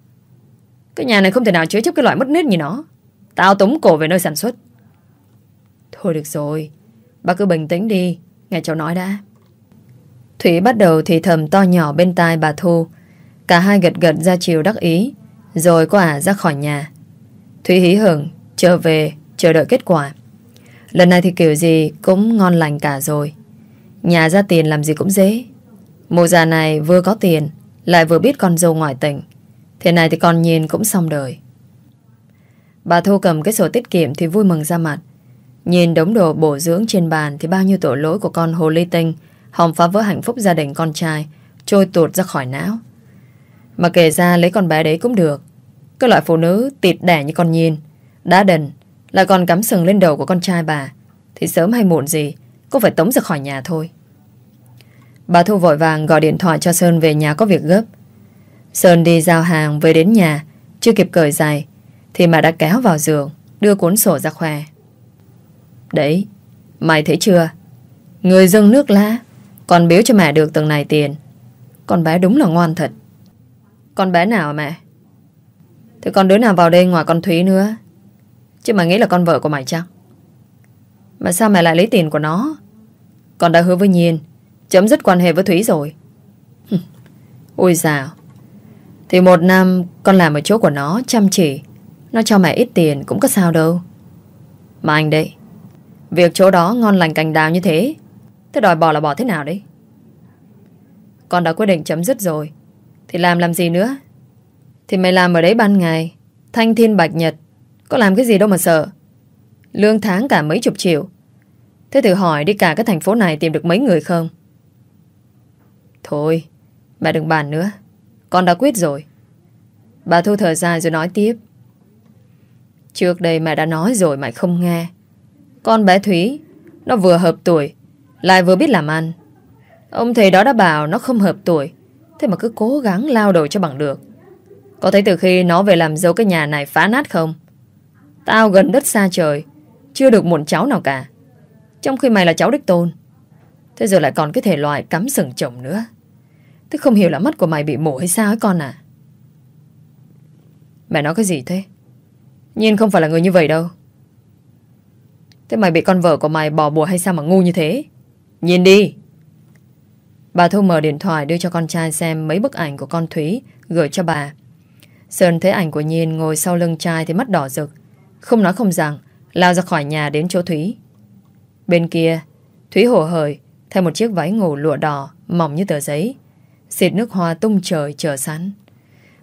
Cái nhà này không thể nào chứa chấp cái loại mất nết như nó. Tao tống cổ về nơi sản xuất. Thôi được rồi, Bác cứ bình tĩnh đi, Nghe cháu nói đã. Thủy bắt đầu thì thầm to nhỏ bên tai bà Thu. Cả hai gật gật ra chiều đắc ý, Rồi có ả ra khỏi nhà. Thủy hí hưởng Trở về, chờ đợi kết quả. Lần này thì kiểu gì cũng ngon lành cả rồi. Nhà ra tiền làm gì cũng dễ. Mụ già này vừa có tiền, Lại vừa biết con dâu ngoại tình. Thế này thì con nhìn cũng xong đời. Bà Thu cầm cái sổ tiết kiệm Thì vui mừng ra mặt. Nhìn đống đồ bổ dưỡng trên bàn Thì bao nhiêu tội lỗi của con hồ ly tinh, Hòng phá vỡ hạnh phúc gia đình con trai, Trôi tuột ra khỏi não. Mà kể ra lấy con bé đấy cũng được. Cái loại phụ nữ tịt đẻ như con nhìn, đá đần, Lại còn cắm sừng lên đầu của con trai bà. Thì sớm hay muộn gì, Cũng phải tống ra khỏi nhà thôi. Bà Thu vội vàng gọi điện thoại cho Sơn về nhà có việc gấp. Sơn đi giao hàng về đến nhà, Chưa kịp cởi giày, Thì mà đã kéo vào giường, Đưa cuốn sổ ra khoe. Đấy, Mày thấy chưa? Người dâng nước lá, Còn biếu cho mẹ được từng này tiền. Con bé đúng là ngoan thật. Con bé nào mẹ? Thế con đứa nào vào đây ngoài con Thúy nữa? Chứ mày nghĩ là con vợ của mày chắc. Mà sao mày lại lấy tiền của nó? Con đã hứa với Nhiên Chấm dứt quan hệ với Thúy rồi. Ôi dào. Thì một năm con làm ở chỗ của nó Chăm chỉ, Nó cho mẹ ít tiền cũng có sao đâu. Mà anh đây, Việc chỗ đó ngon lành cành đào như thế Thế đòi bỏ là bỏ thế nào đấy? Con đã quyết định chấm dứt rồi, Thì làm làm gì nữa? Thì mày làm ở đấy ban ngày, Thanh thiên bạch nhật, Có làm cái gì đâu mà sợ. Lương tháng cả mấy chục triệu. Thế thử hỏi đi cả cái thành phố này tìm được mấy người không? Thôi Mẹ đừng bàn nữa. Con đã quyết rồi. Bà Thu thở dài rồi nói tiếp. Trước đây mẹ đã nói rồi mày không nghe. Con bé Thúy, Nó vừa hợp tuổi, Lại vừa biết làm ăn. Ông thầy đó đã bảo nó không hợp tuổi, Thế mà cứ cố gắng lao đầu cho bằng được. Có thấy từ khi nó về làm dấu cái nhà này phá nát không? Tao gần đất xa trời, Chưa được một cháu nào cả. Trong khi mày là cháu đích tôn, Thế giờ lại còn cái thể loại cắm sừng chồng nữa. Thế không hiểu là mắt của mày bị mổ hay sao ấy con à Mẹ nói cái gì thế Nhiên không phải là người như vậy đâu Thế mày bị con vợ của mày bỏ bùa hay sao mà ngu như thế Nhìn đi Bà Thu mở điện thoại đưa cho con trai xem mấy bức ảnh của con Thúy gửi cho bà. Sơn thấy ảnh của Nhiên ngồi sau lưng trai thì mắt đỏ rực. Không nói không rằng, lao ra khỏi nhà đến chỗ Thúy. Bên kia, Thúy hổ hởi, thay một chiếc váy ngủ lụa đỏ, mỏng như tờ giấy. Xịt nước hoa tung trời chờ sẵn.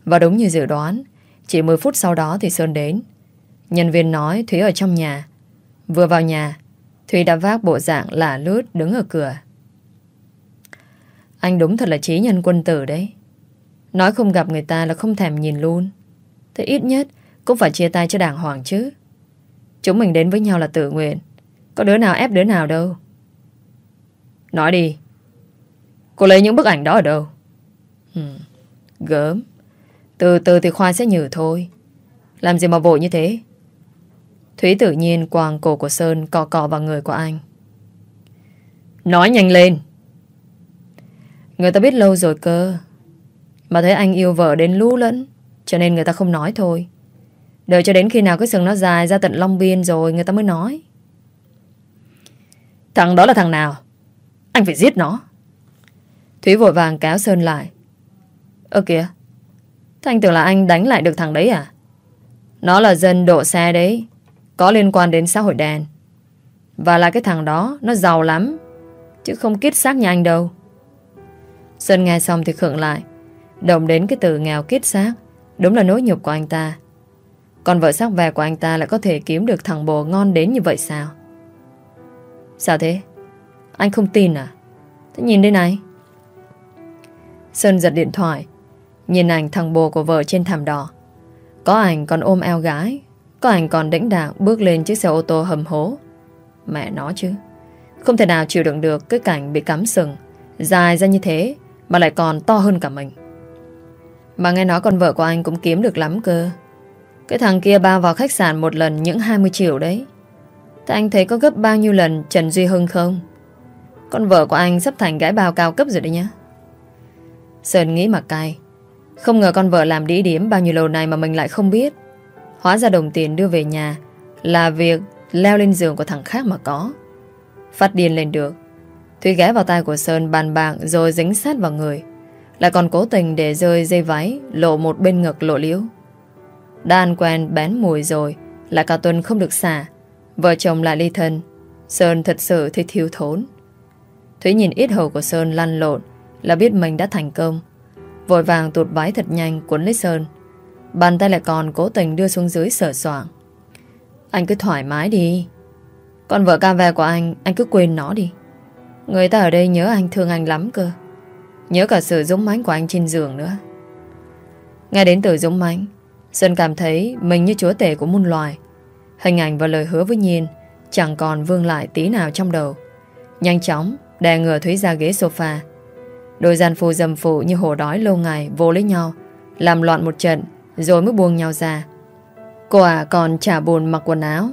Và đúng như dự đoán, chỉ 10 phút sau đó thì Sơn đến. Nhân viên nói Thúy ở trong nhà. Vừa vào nhà, Thúy đã vác bộ dạng lả lướt đứng ở cửa. Anh đúng thật là trí nhân quân tử đấy. Nói không gặp người ta là không thèm nhìn luôn. Thế ít nhất cũng phải chia tay cho đàng hoàng chứ. Chúng mình đến với nhau là tự nguyện. Có đứa nào ép đứa nào đâu. Nói đi. Cô lấy những bức ảnh đó ở đâu? Ừ. Gớm. Từ từ thì Khoa sẽ nhử thôi. Làm gì mà vội như thế? Thúy tự nhiên quàng cổ của Sơn cọ cọ vào người của anh. Nói nhanh lên. Người ta biết lâu rồi cơ. Mà thấy anh yêu vợ đến lũ lẫn. Cho nên người ta không nói thôi. Đợi cho đến khi nào cái sừng nó dài ra tận Long Biên rồi, người ta mới nói. Thằng đó là thằng nào? Anh phải giết nó. Thúy vội vàng kéo Sơn lại. Ơ kìa. Thanh tưởng là anh đánh lại được thằng đấy à? Nó là dân độ xe đấy. Có liên quan đến xã hội đen. Và là cái thằng đó, nó giàu lắm. Chứ không kít xác như anh đâu. Sơn nghe xong thì khựng lại. Động đến cái từ nghèo kít xác. Đúng là nỗi nhục của anh ta. Còn vợ sắc vẻ của anh ta lại có thể kiếm được thằng bồ ngon đến như vậy sao? Sao thế? Anh không tin à? Thế nhìn đây này. Sơn giật điện thoại. Nhìn ảnh thằng bồ của vợ trên thảm đỏ. Có ảnh còn ôm eo gái. Có ảnh còn đĩnh đạc bước lên chiếc xe ô tô hầm hố. Mẹ nó chứ. Không thể nào chịu đựng được cái cảnh bị cắm sừng. Dài ra như thế mà lại còn to hơn cả mình. Mà nghe nói con vợ của anh cũng kiếm được lắm cơ. Cái thằng kia bao vào khách sạn một lần những 20 triệu đấy. Thế anh thấy có gấp bao nhiêu lần Trần Duy Hưng không? Con vợ của anh sắp thành gái bao cao cấp rồi đấy nhá. Sơn nghĩ mà cay. Không ngờ con vợ làm đĩ điểm bao nhiêu lâu này mà mình lại không biết. Hóa ra đồng tiền đưa về nhà là việc leo lên giường của thằng khác mà có. Phát điên lên được. Thúy ghé vào tay của Sơn bàn bạc rồi dính sát vào người. Lại còn cố tình để rơi dây váy lộ một bên ngực lộ liễu. Đan quen bén mùi rồi là cả tuần không được xả. Vợ chồng lại ly thân. Sơn thật sự thì thiếu thốn. Thúy nhìn ít hầu của Sơn lăn lộn, là biết mình đã thành công. Vội vàng tụt váy thật nhanh cuốn lấy Sơn. Bàn tay lại còn cố tình đưa xuống dưới sở soạn. Anh cứ thoải mái đi. Con vợ ca ve của anh, anh cứ quên nó đi. Người ta ở đây nhớ anh thương anh lắm cơ. Nhớ cả sự dũng mãnh của anh trên giường nữa. Nghe đến từ dũng mãnh, Sơn cảm thấy mình như chúa tể của muôn loài. Hình ảnh và lời hứa với Nhiên chẳng còn vương lại tí nào trong đầu. Nhanh chóng Đè ngửa Thúy ra ghế sofa Đôi gian phu dầm phụ như hổ đói lâu ngày Vô lấy nhau, Làm loạn một trận Rồi mới buông nhau ra. Cô ả còn trả buồn mặc quần áo,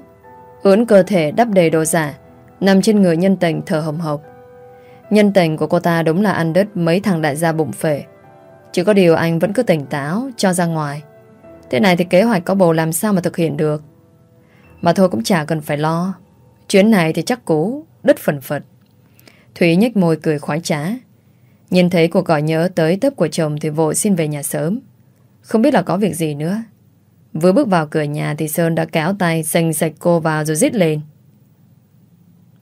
Ướn cơ thể đắp đầy đồ giả, Nằm trên người nhân tình thở hồng hộc. Nhân tình của cô ta đúng là ăn đứt Mấy thằng đại gia bụng phệ. Chỉ có điều anh vẫn cứ tỉnh táo, Cho ra ngoài. Thế này thì kế hoạch có bầu làm sao mà thực hiện được? Mà thôi cũng chả cần phải lo. Chuyến này thì chắc cú, Đứt phần phật. Thúy nhếch môi cười khoái trá. Nhìn thấy cuộc gọi nhớ tới tấp của chồng Thì vội xin về nhà sớm. Không biết là có việc gì nữa. Vừa bước vào cửa nhà thì Sơn đã kéo tay Xanh sạch cô vào rồi rít lên.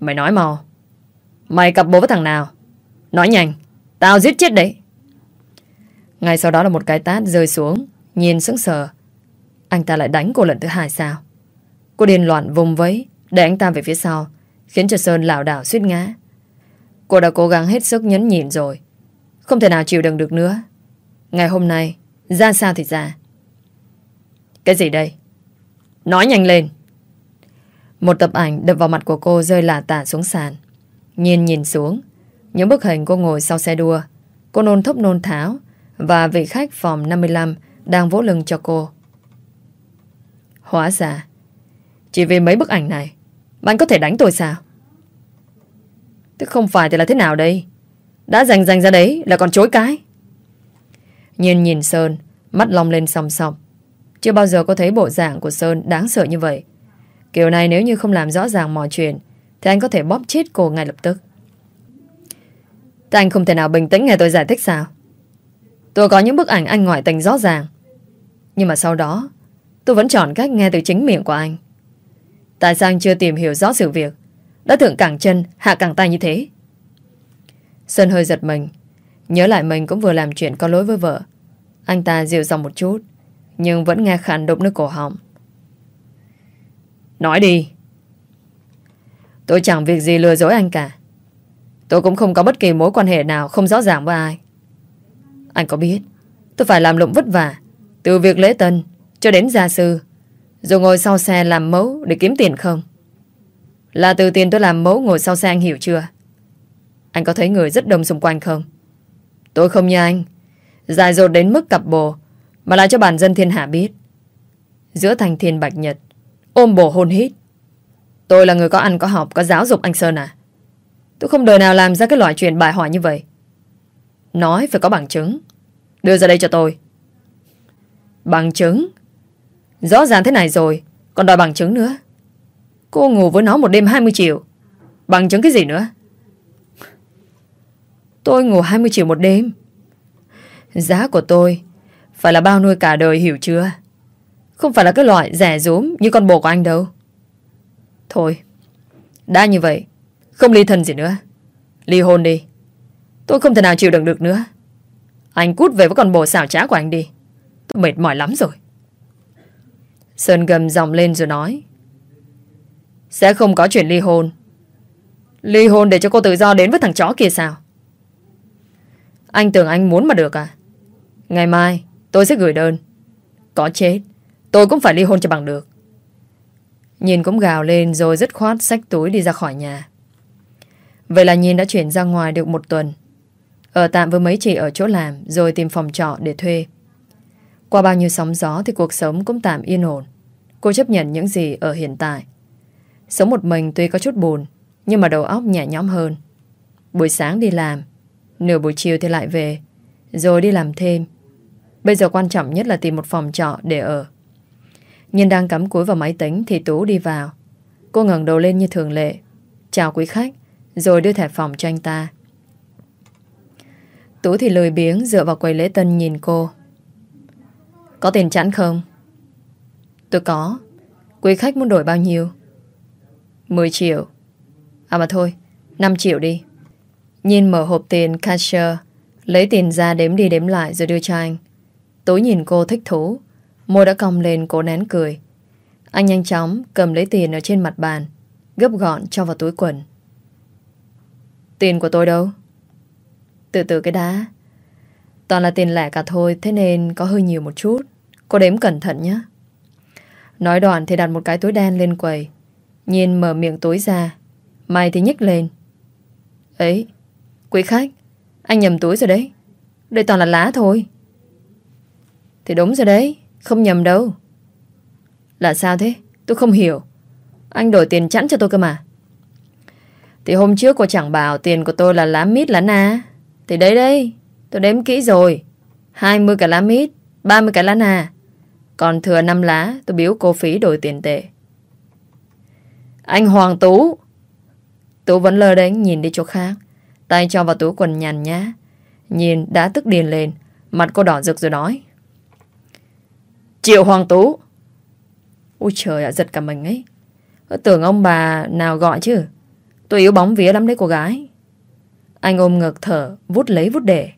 Mày nói mò Mày cặp bố với thằng nào? Nói nhanh. Tao giết chết đấy. Ngay sau đó là một cái tát rơi xuống, Nhìn sững sờ. Anh ta lại đánh cô lần thứ hai sao? Cô điên loạn vùng vấy Để anh ta về phía sau, Khiến cho Sơn lảo đảo suýt ngã. Cô đã cố gắng hết sức nhấn nhịn rồi không thể nào chịu đựng được nữa. Ngày hôm nay, Ra sao thì ra. Cái gì đây? Nói nhanh lên. Một tập ảnh đập vào mặt của cô rơi lả tả xuống sàn. Nhìn nhìn xuống, Những bức hình cô ngồi sau xe đua, Cô nôn thốc nôn tháo Và vị khách phòng 55 Đang vỗ lưng cho cô. Hóa ra, Chỉ vì mấy bức ảnh này, Bạn anh có thể đánh tôi sao? Tức không phải thì là thế nào đây? Đã giành giành ra đấy là còn chối cái. Nhìn nhìn Sơn, Mắt long lên sòng sòng Chưa bao giờ có thấy bộ dạng của Sơn đáng sợ như vậy. Kiểu này nếu như không làm rõ ràng mọi chuyện, Thì anh có thể bóp chết cô ngay lập tức. Thế anh không thể nào bình tĩnh nghe tôi giải thích sao? Tôi có những bức ảnh anh ngoại tình rõ ràng. Nhưng mà sau đó, Tôi vẫn chọn cách nghe từ chính miệng của anh. Tại sao anh chưa tìm hiểu rõ sự việc? Đã thượng cẳng chân, Hạ cẳng tay như thế. Sơn hơi giật mình. Nhớ lại mình cũng vừa làm chuyện có lỗi với vợ. Anh ta dịu dòng một chút, Nhưng vẫn nghe khàn đụng nước cổ họng. Nói đi. Tôi chẳng việc gì lừa dối anh cả. Tôi cũng không có bất kỳ mối quan hệ nào Không rõ ràng với ai. Anh có biết, Tôi phải làm lụng vất vả, Từ việc lễ tân cho đến gia sư. Rồi ngồi sau xe làm mẫu để kiếm tiền không? Là từ tiền tôi làm mẫu ngồi sau xe anh hiểu chưa? Anh có thấy người rất đông xung quanh không? Tôi không như anh. Dài dột đến mức cặp bồ, Mà lại cho bản dân thiên hạ biết. Giữa thành thiên bạch nhật, Ôm bồ hôn hít. Tôi là người có ăn, có học, có giáo dục anh Sơn à? Tôi không đời nào làm ra cái loại chuyện bài hỏi như vậy. Nói phải có bằng chứng. Đưa ra đây cho tôi. Bằng chứng? Rõ ràng thế này rồi, Còn đòi bằng chứng nữa. Cô ngủ với nó một đêm 20 triệu. Bằng chứng cái gì nữa? Tôi ngủ 20 triệu một đêm. Giá của tôi Phải là bao nuôi cả đời hiểu chưa? Không phải là cái loại rẻ rúm Như con bồ của anh đâu. Thôi, Đã như vậy, Không ly thân gì nữa. Ly hôn đi. Tôi không thể nào chịu đựng được nữa. Anh cút về với con bồ xảo trá của anh đi. Tôi mệt mỏi lắm rồi. Sơn gầm dòng lên rồi nói, Sẽ không có chuyện ly hôn. Ly hôn để cho cô tự do đến với thằng chó kia sao? Anh tưởng anh muốn mà được à Ngày mai tôi sẽ gửi đơn Có chết Tôi cũng phải ly hôn cho bằng được Nhìn cũng gào lên rồi dứt khoát xách túi đi ra khỏi nhà Vậy là Nhìn đã chuyển ra ngoài được một tuần Ở tạm với mấy chị ở chỗ làm Rồi tìm phòng trọ để thuê qua bao nhiêu sóng gió thì cuộc sống cũng tạm yên ổn. Cô chấp nhận những gì ở hiện tại. Sống một mình tuy có chút buồn, nhưng mà đầu óc nhẹ nhõm hơn. Buổi sáng đi làm, nửa buổi chiều thì lại về, rồi đi làm thêm. Bây giờ quan trọng nhất là tìm một phòng trọ để ở. Nhân đang cắm cúi vào máy tính thì Tú đi vào. Cô ngẩng đầu lên như thường lệ. Chào quý khách, rồi đưa thẻ phòng cho anh ta. Tú thì lười biếng dựa vào quầy lễ tân nhìn cô. Có tiền chẵn không? Tôi có. Quý khách muốn đổi bao nhiêu? 10 triệu. À mà thôi, 5 triệu đi. Nhìn mở hộp tiền cashier, lấy tiền ra đếm đi đếm lại rồi đưa cho anh. Tối nhìn cô thích thú, môi đã cong lên cố nén cười. Anh nhanh chóng cầm lấy tiền ở trên mặt bàn, gấp gọn cho vào túi quần. Tiền của tôi đâu? Từ từ cái đá. Toàn là tiền lẻ cả thôi Thế nên có hơi nhiều một chút Cô đếm cẩn thận nhé Nói đoạn thì đặt một cái túi đen lên quầy Nhìn mở miệng túi ra Mày thì nhích lên Ấy, quý khách, anh nhầm túi rồi đấy. Đây toàn là lá thôi. Thì đúng rồi đấy, không nhầm đâu. Là sao thế? Tôi không hiểu. Anh đổi tiền chẵn cho tôi cơ mà. Thì hôm trước cô chẳng bảo tiền của tôi là lá mít lá na. Thì đấy đây, tôi đếm kỹ rồi. 20 cả lá mít, 30 cả lá na. Còn thừa 5 lá, tôi biếu cô phí đổi tiền tệ. Anh Hoàng Tú. Tú vẫn lơ đánh nhìn đi chỗ khác. Tay cho vào túi quần nhàn nhá. Nhìn đã tức điền lên. Mặt cô đỏ rực rồi nói. Triệu Hoàng Tú. Ôi trời ạ, giật cả mình ấy. Tưởng ông bà nào gọi chứ. Tôi yếu bóng vía lắm đấy cô gái. Anh ôm ngực thở, vút lấy vút để.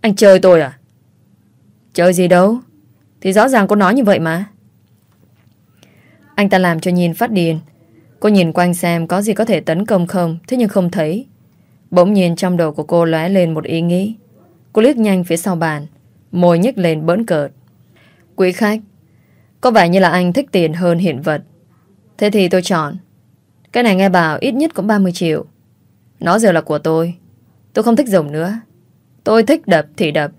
Anh chơi tôi à? Chơi gì đâu? Thì rõ ràng cô nói như vậy mà. Anh ta làm cho nhìn phát điền. Cô nhìn quanh xem có gì có thể tấn công không, thế nhưng không thấy. Bỗng nhiên trong đầu của cô lóe lên một ý nghĩ. Cô liếc nhanh phía sau bàn, môi nhếch lên bỡn cợt. Quý khách, có vẻ như là anh thích tiền hơn hiện vật. Thế thì tôi chọn. Cái này nghe bảo ít nhất cũng 30 triệu. Nó giờ là của tôi. Tôi không thích dùng nữa. Tôi thích đập thì đập.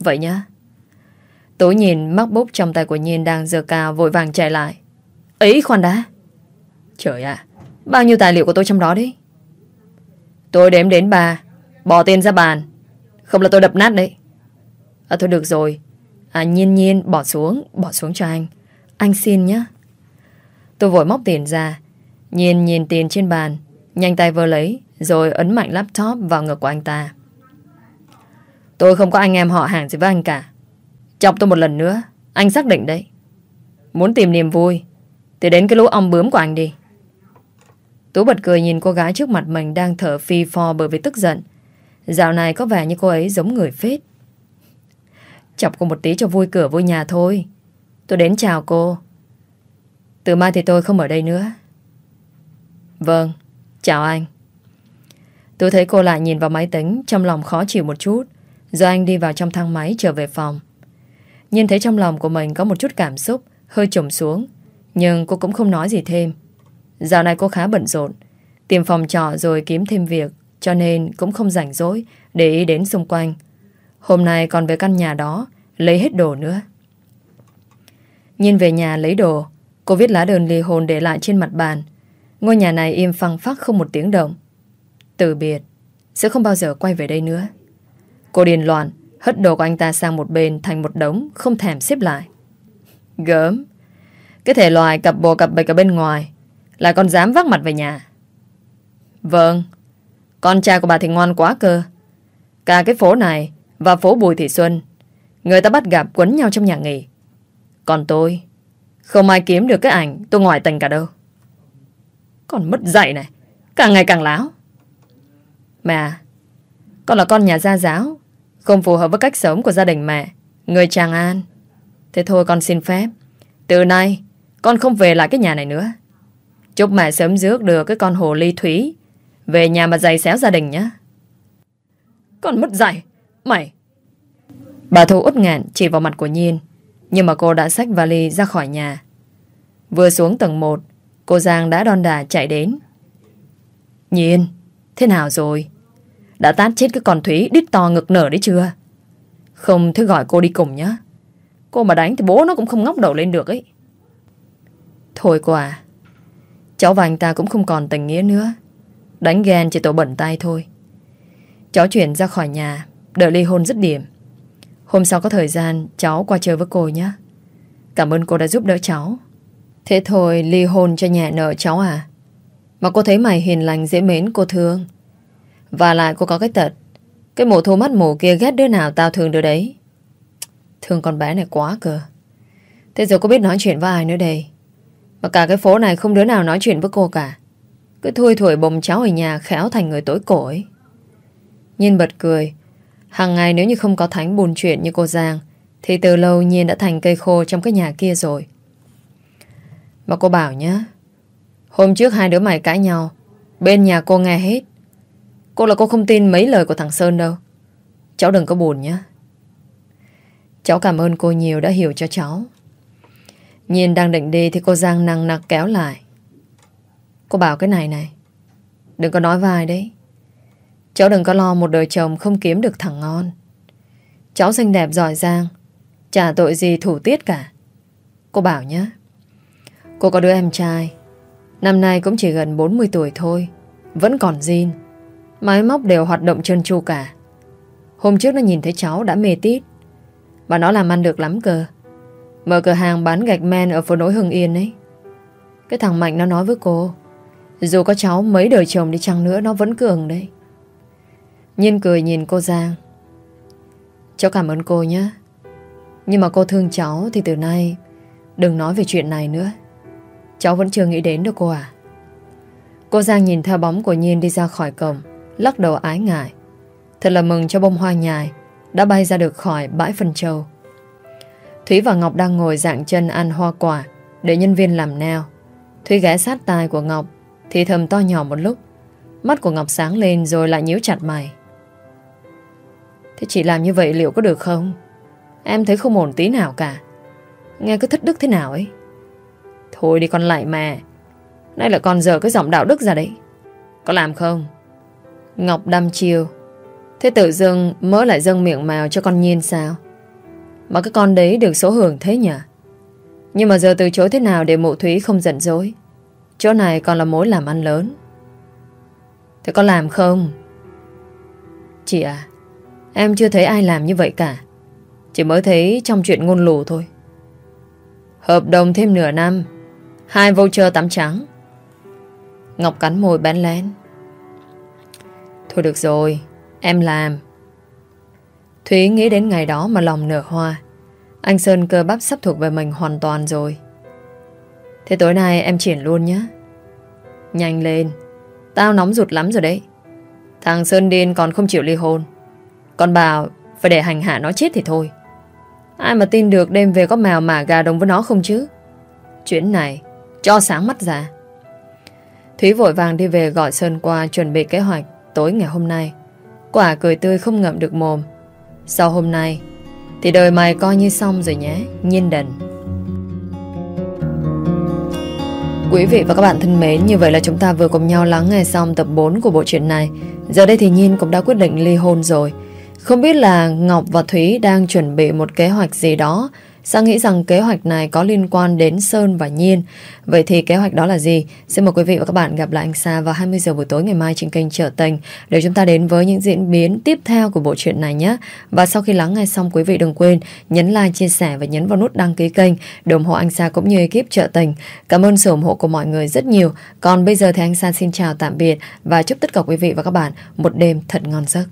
Vậy nhá. tối nhìn mắc bút trong tay của Nhiên đang dơ cao vội vàng chạy lại. Ấy khoan đã. Trời ạ, bao nhiêu tài liệu của tôi trong đó đấy? Tôi đếm đến ba, bỏ tiền ra bàn. Không là tôi đập nát đấy. À thôi được rồi. À nhiên nhiên bỏ xuống, bỏ xuống cho anh. Anh xin nhé. Tôi vội móc tiền ra. Nhiên nhìn tiền trên bàn, nhanh tay vơ lấy, rồi ấn mạnh laptop vào ngực của anh ta. Tôi không có anh em họ hàng gì với anh cả. Chọc tôi một lần nữa, anh xác định đấy. Muốn tìm niềm vui, thì đến cái lũ ong bướm của anh đi. Tú bật cười nhìn cô gái trước mặt mình đang thở phi phò bởi vì tức giận. Dạo này có vẻ như cô ấy giống người phết. Chọc cô một tí cho vui cửa vui nhà thôi. Tôi đến chào cô. Từ mai thì tôi không ở đây nữa. Vâng, chào anh. Tôi thấy cô lại nhìn vào máy tính trong lòng khó chịu một chút. Rồi anh đi vào trong thang máy trở về phòng. Nhìn thấy trong lòng của mình có một chút cảm xúc hơi trùng xuống. Nhưng cô cũng không nói gì thêm. Dạo này cô khá bận rộn. Tìm phòng trọ rồi kiếm thêm việc. Cho nên cũng không rảnh rỗi để ý đến xung quanh. Hôm nay còn về căn nhà đó, lấy hết đồ nữa. Nhìn về nhà lấy đồ, Cô viết lá đơn ly hôn để lại trên mặt bàn Ngôi nhà này im phăng phắc không một tiếng động Từ biệt, Sẽ không bao giờ quay về đây nữa Cô điền loạn, Hất đồ của anh ta sang một bên thành một đống, Không thèm xếp lại Gớm Cái thể loài cặp bồ cặp bịch ở bên ngoài lại còn dám vác mặt về nhà? Vâng. Con trai của bà thì ngoan quá cơ. Cả cái phố này Và phố Bùi Thị Xuân, Người ta bắt gặp quấn nhau trong nhà nghỉ. Còn tôi, Không ai kiếm được cái ảnh tôi ngoại tình cả đâu. Còn mất dạy này, Càng ngày càng láo. Mẹ, Con là con nhà gia giáo, Không phù hợp với cách sống của gia đình mẹ, Người Tràng An. Thế thôi con xin phép. Từ nay, con không về lại cái nhà này nữa. Chúc mẹ sớm rước được cái con hồ ly thúy Về nhà mà giày xéo gia đình nhá. Con mất dạy Mày. Bà Thu út ngạn chỉ vào mặt của Nhiên, Nhưng mà cô đã xách vali ra khỏi nhà. Vừa xuống tầng 1 Cô Giang đã đon đà chạy đến. Nhiên, Thế nào rồi? Đã tát chết cái con Thúy đít to ngực nở đấy chưa? Không thế gọi cô đi cùng nhá. Cô mà đánh thì bố nó cũng không ngóc đầu lên được ấy. Thôi cô à Cháu và anh ta cũng không còn tình nghĩa nữa. Đánh ghen chỉ tổ bẩn tay thôi. Cháu chuyển ra khỏi nhà, Đợi ly hôn dứt điểm. Hôm sau có thời gian, cháu qua chơi với cô nhé. Cảm ơn cô đã giúp đỡ cháu. Thế thôi, ly hôn cho nhẹ nợ cháu à? Mà cô thấy mày hiền lành, dễ mến, cô thương. Và lại cô có cái tật, Cái mổ thu mắt mổ kia ghét đứa nào tao thương đứa đấy. Thương con bé này quá cơ. Thế rồi cô biết nói chuyện với ai nữa đây? Mà cả cái phố này không đứa nào nói chuyện với cô cả. Cứ thui thổi bồng cháu ở nhà Khéo thành người tối cổ ấy. Nhiên bật cười. Hàng ngày nếu như không có Thánh buồn chuyện như cô Giang, Thì từ lâu Nhiên đã thành cây khô trong cái nhà kia rồi. Mà cô bảo nhá, Hôm trước hai đứa mày cãi nhau, Bên nhà cô nghe hết. Cô là cô không tin mấy lời của thằng Sơn đâu. Cháu đừng có buồn nhá. Cháu cảm ơn cô nhiều đã hiểu cho cháu. Nhiên đang định đi Thì cô Giang năng nặc kéo lại Cô bảo cái này này, Đừng có nói vai đấy. Cháu đừng có lo một đời chồng không kiếm được thằng ngon. Cháu xinh đẹp giỏi giang. Chả tội gì thủ tiết cả. Cô bảo nhé. Cô có đứa em trai. Năm nay cũng chỉ gần 40 tuổi thôi. Vẫn còn zin. Máy móc đều hoạt động chân chu cả. Hôm trước nó nhìn thấy cháu đã mê tít. Và nó làm ăn được lắm cơ. Mở cửa hàng bán gạch men ở phố nối Hưng Yên ấy. Cái thằng Mạnh nó nói với cô, Dù có cháu mấy đời chồng đi chăng nữa Nó vẫn cường đấy. Nhiên cười nhìn cô Giang Cháu cảm ơn cô nhé. Nhưng mà cô thương cháu Thì từ nay đừng nói về chuyện này nữa. Cháu vẫn chưa nghĩ đến được cô à? Cô Giang nhìn theo bóng của Nhiên đi ra khỏi cổng, Lắc đầu ái ngại. Thật là mừng cho bông hoa nhài Đã bay ra được khỏi bãi phân châu. Thúy và Ngọc đang ngồi dạng chân ăn hoa quả, Để nhân viên làm neo Thúy ghé sát tai của Ngọc, Thì thầm to nhỏ một lúc Mắt của Ngọc sáng lên rồi lại nhíu chặt mày Thế chị làm như vậy liệu có được không? Em thấy không ổn tí nào cả Nghe cứ thất đức thế nào ấy Thôi đi con lại mà. Nay là con giờ cái giọng đạo đức ra đấy Có làm không? Ngọc đăm chiêu Thế tự dưng mớ lại dâng miệng màu cho con nhiên sao? Mà cái con đấy được số hưởng thế nhỉ? Nhưng mà giờ từ chối thế nào để mụ Thúy không giận dối Chỗ này còn là mối làm ăn lớn. Thế có làm không? Chị à Em chưa thấy ai làm như vậy cả. Chỉ mới thấy trong chuyện ngôn lù thôi. Hợp đồng thêm nửa năm, Hai voucher tắm trắng. Ngọc cắn môi bán lén. Thôi được rồi, Em làm. Thúy nghĩ đến ngày đó mà lòng nở hoa. Anh Sơn cơ bắp sắp thuộc về mình hoàn toàn rồi. Thế tối nay em triển luôn nhé. Nhanh lên. Tao nóng ruột lắm rồi đấy. Thằng Sơn điên còn không chịu ly hôn. Còn bảo Phải để hành hạ nó chết thì thôi. Ai mà tin được đêm về có mèo mà gà đồng với nó không chứ? Chuyện này, Cho sáng mắt ra. Thúy vội vàng đi về gọi Sơn qua Chuẩn bị kế hoạch tối ngày hôm nay. Quả cười tươi không ngậm được mồm. Sau hôm nay, thì đời mày coi như xong rồi nhé, Nhiên đần. Quý vị và các bạn thân mến, Như vậy là chúng ta vừa cùng nhau lắng nghe xong tập 4 của bộ truyện này. Giờ đây thì Nhiên cũng đã quyết định ly hôn rồi. Không biết là Ngọc và Thúy đang chuẩn bị một kế hoạch gì đó Sang nghĩ rằng kế hoạch này có liên quan đến Sơn và Nhiên. Vậy thì kế hoạch đó là gì? Xin mời quý vị và các bạn gặp lại anh Sa vào 20 giờ buổi tối ngày mai trên kênh Trở Tình để chúng ta đến với những diễn biến tiếp theo của bộ truyện này nhé. Và sau khi lắng nghe xong quý vị đừng quên nhấn like, chia sẻ và nhấn vào nút đăng ký kênh để ủng hộ anh Sa cũng như ekip trợ Tình. Cảm ơn sự ủng hộ của mọi người rất nhiều. Còn bây giờ thì anh Sa xin chào tạm biệt và chúc tất cả quý vị và các bạn một đêm thật ngon giấc.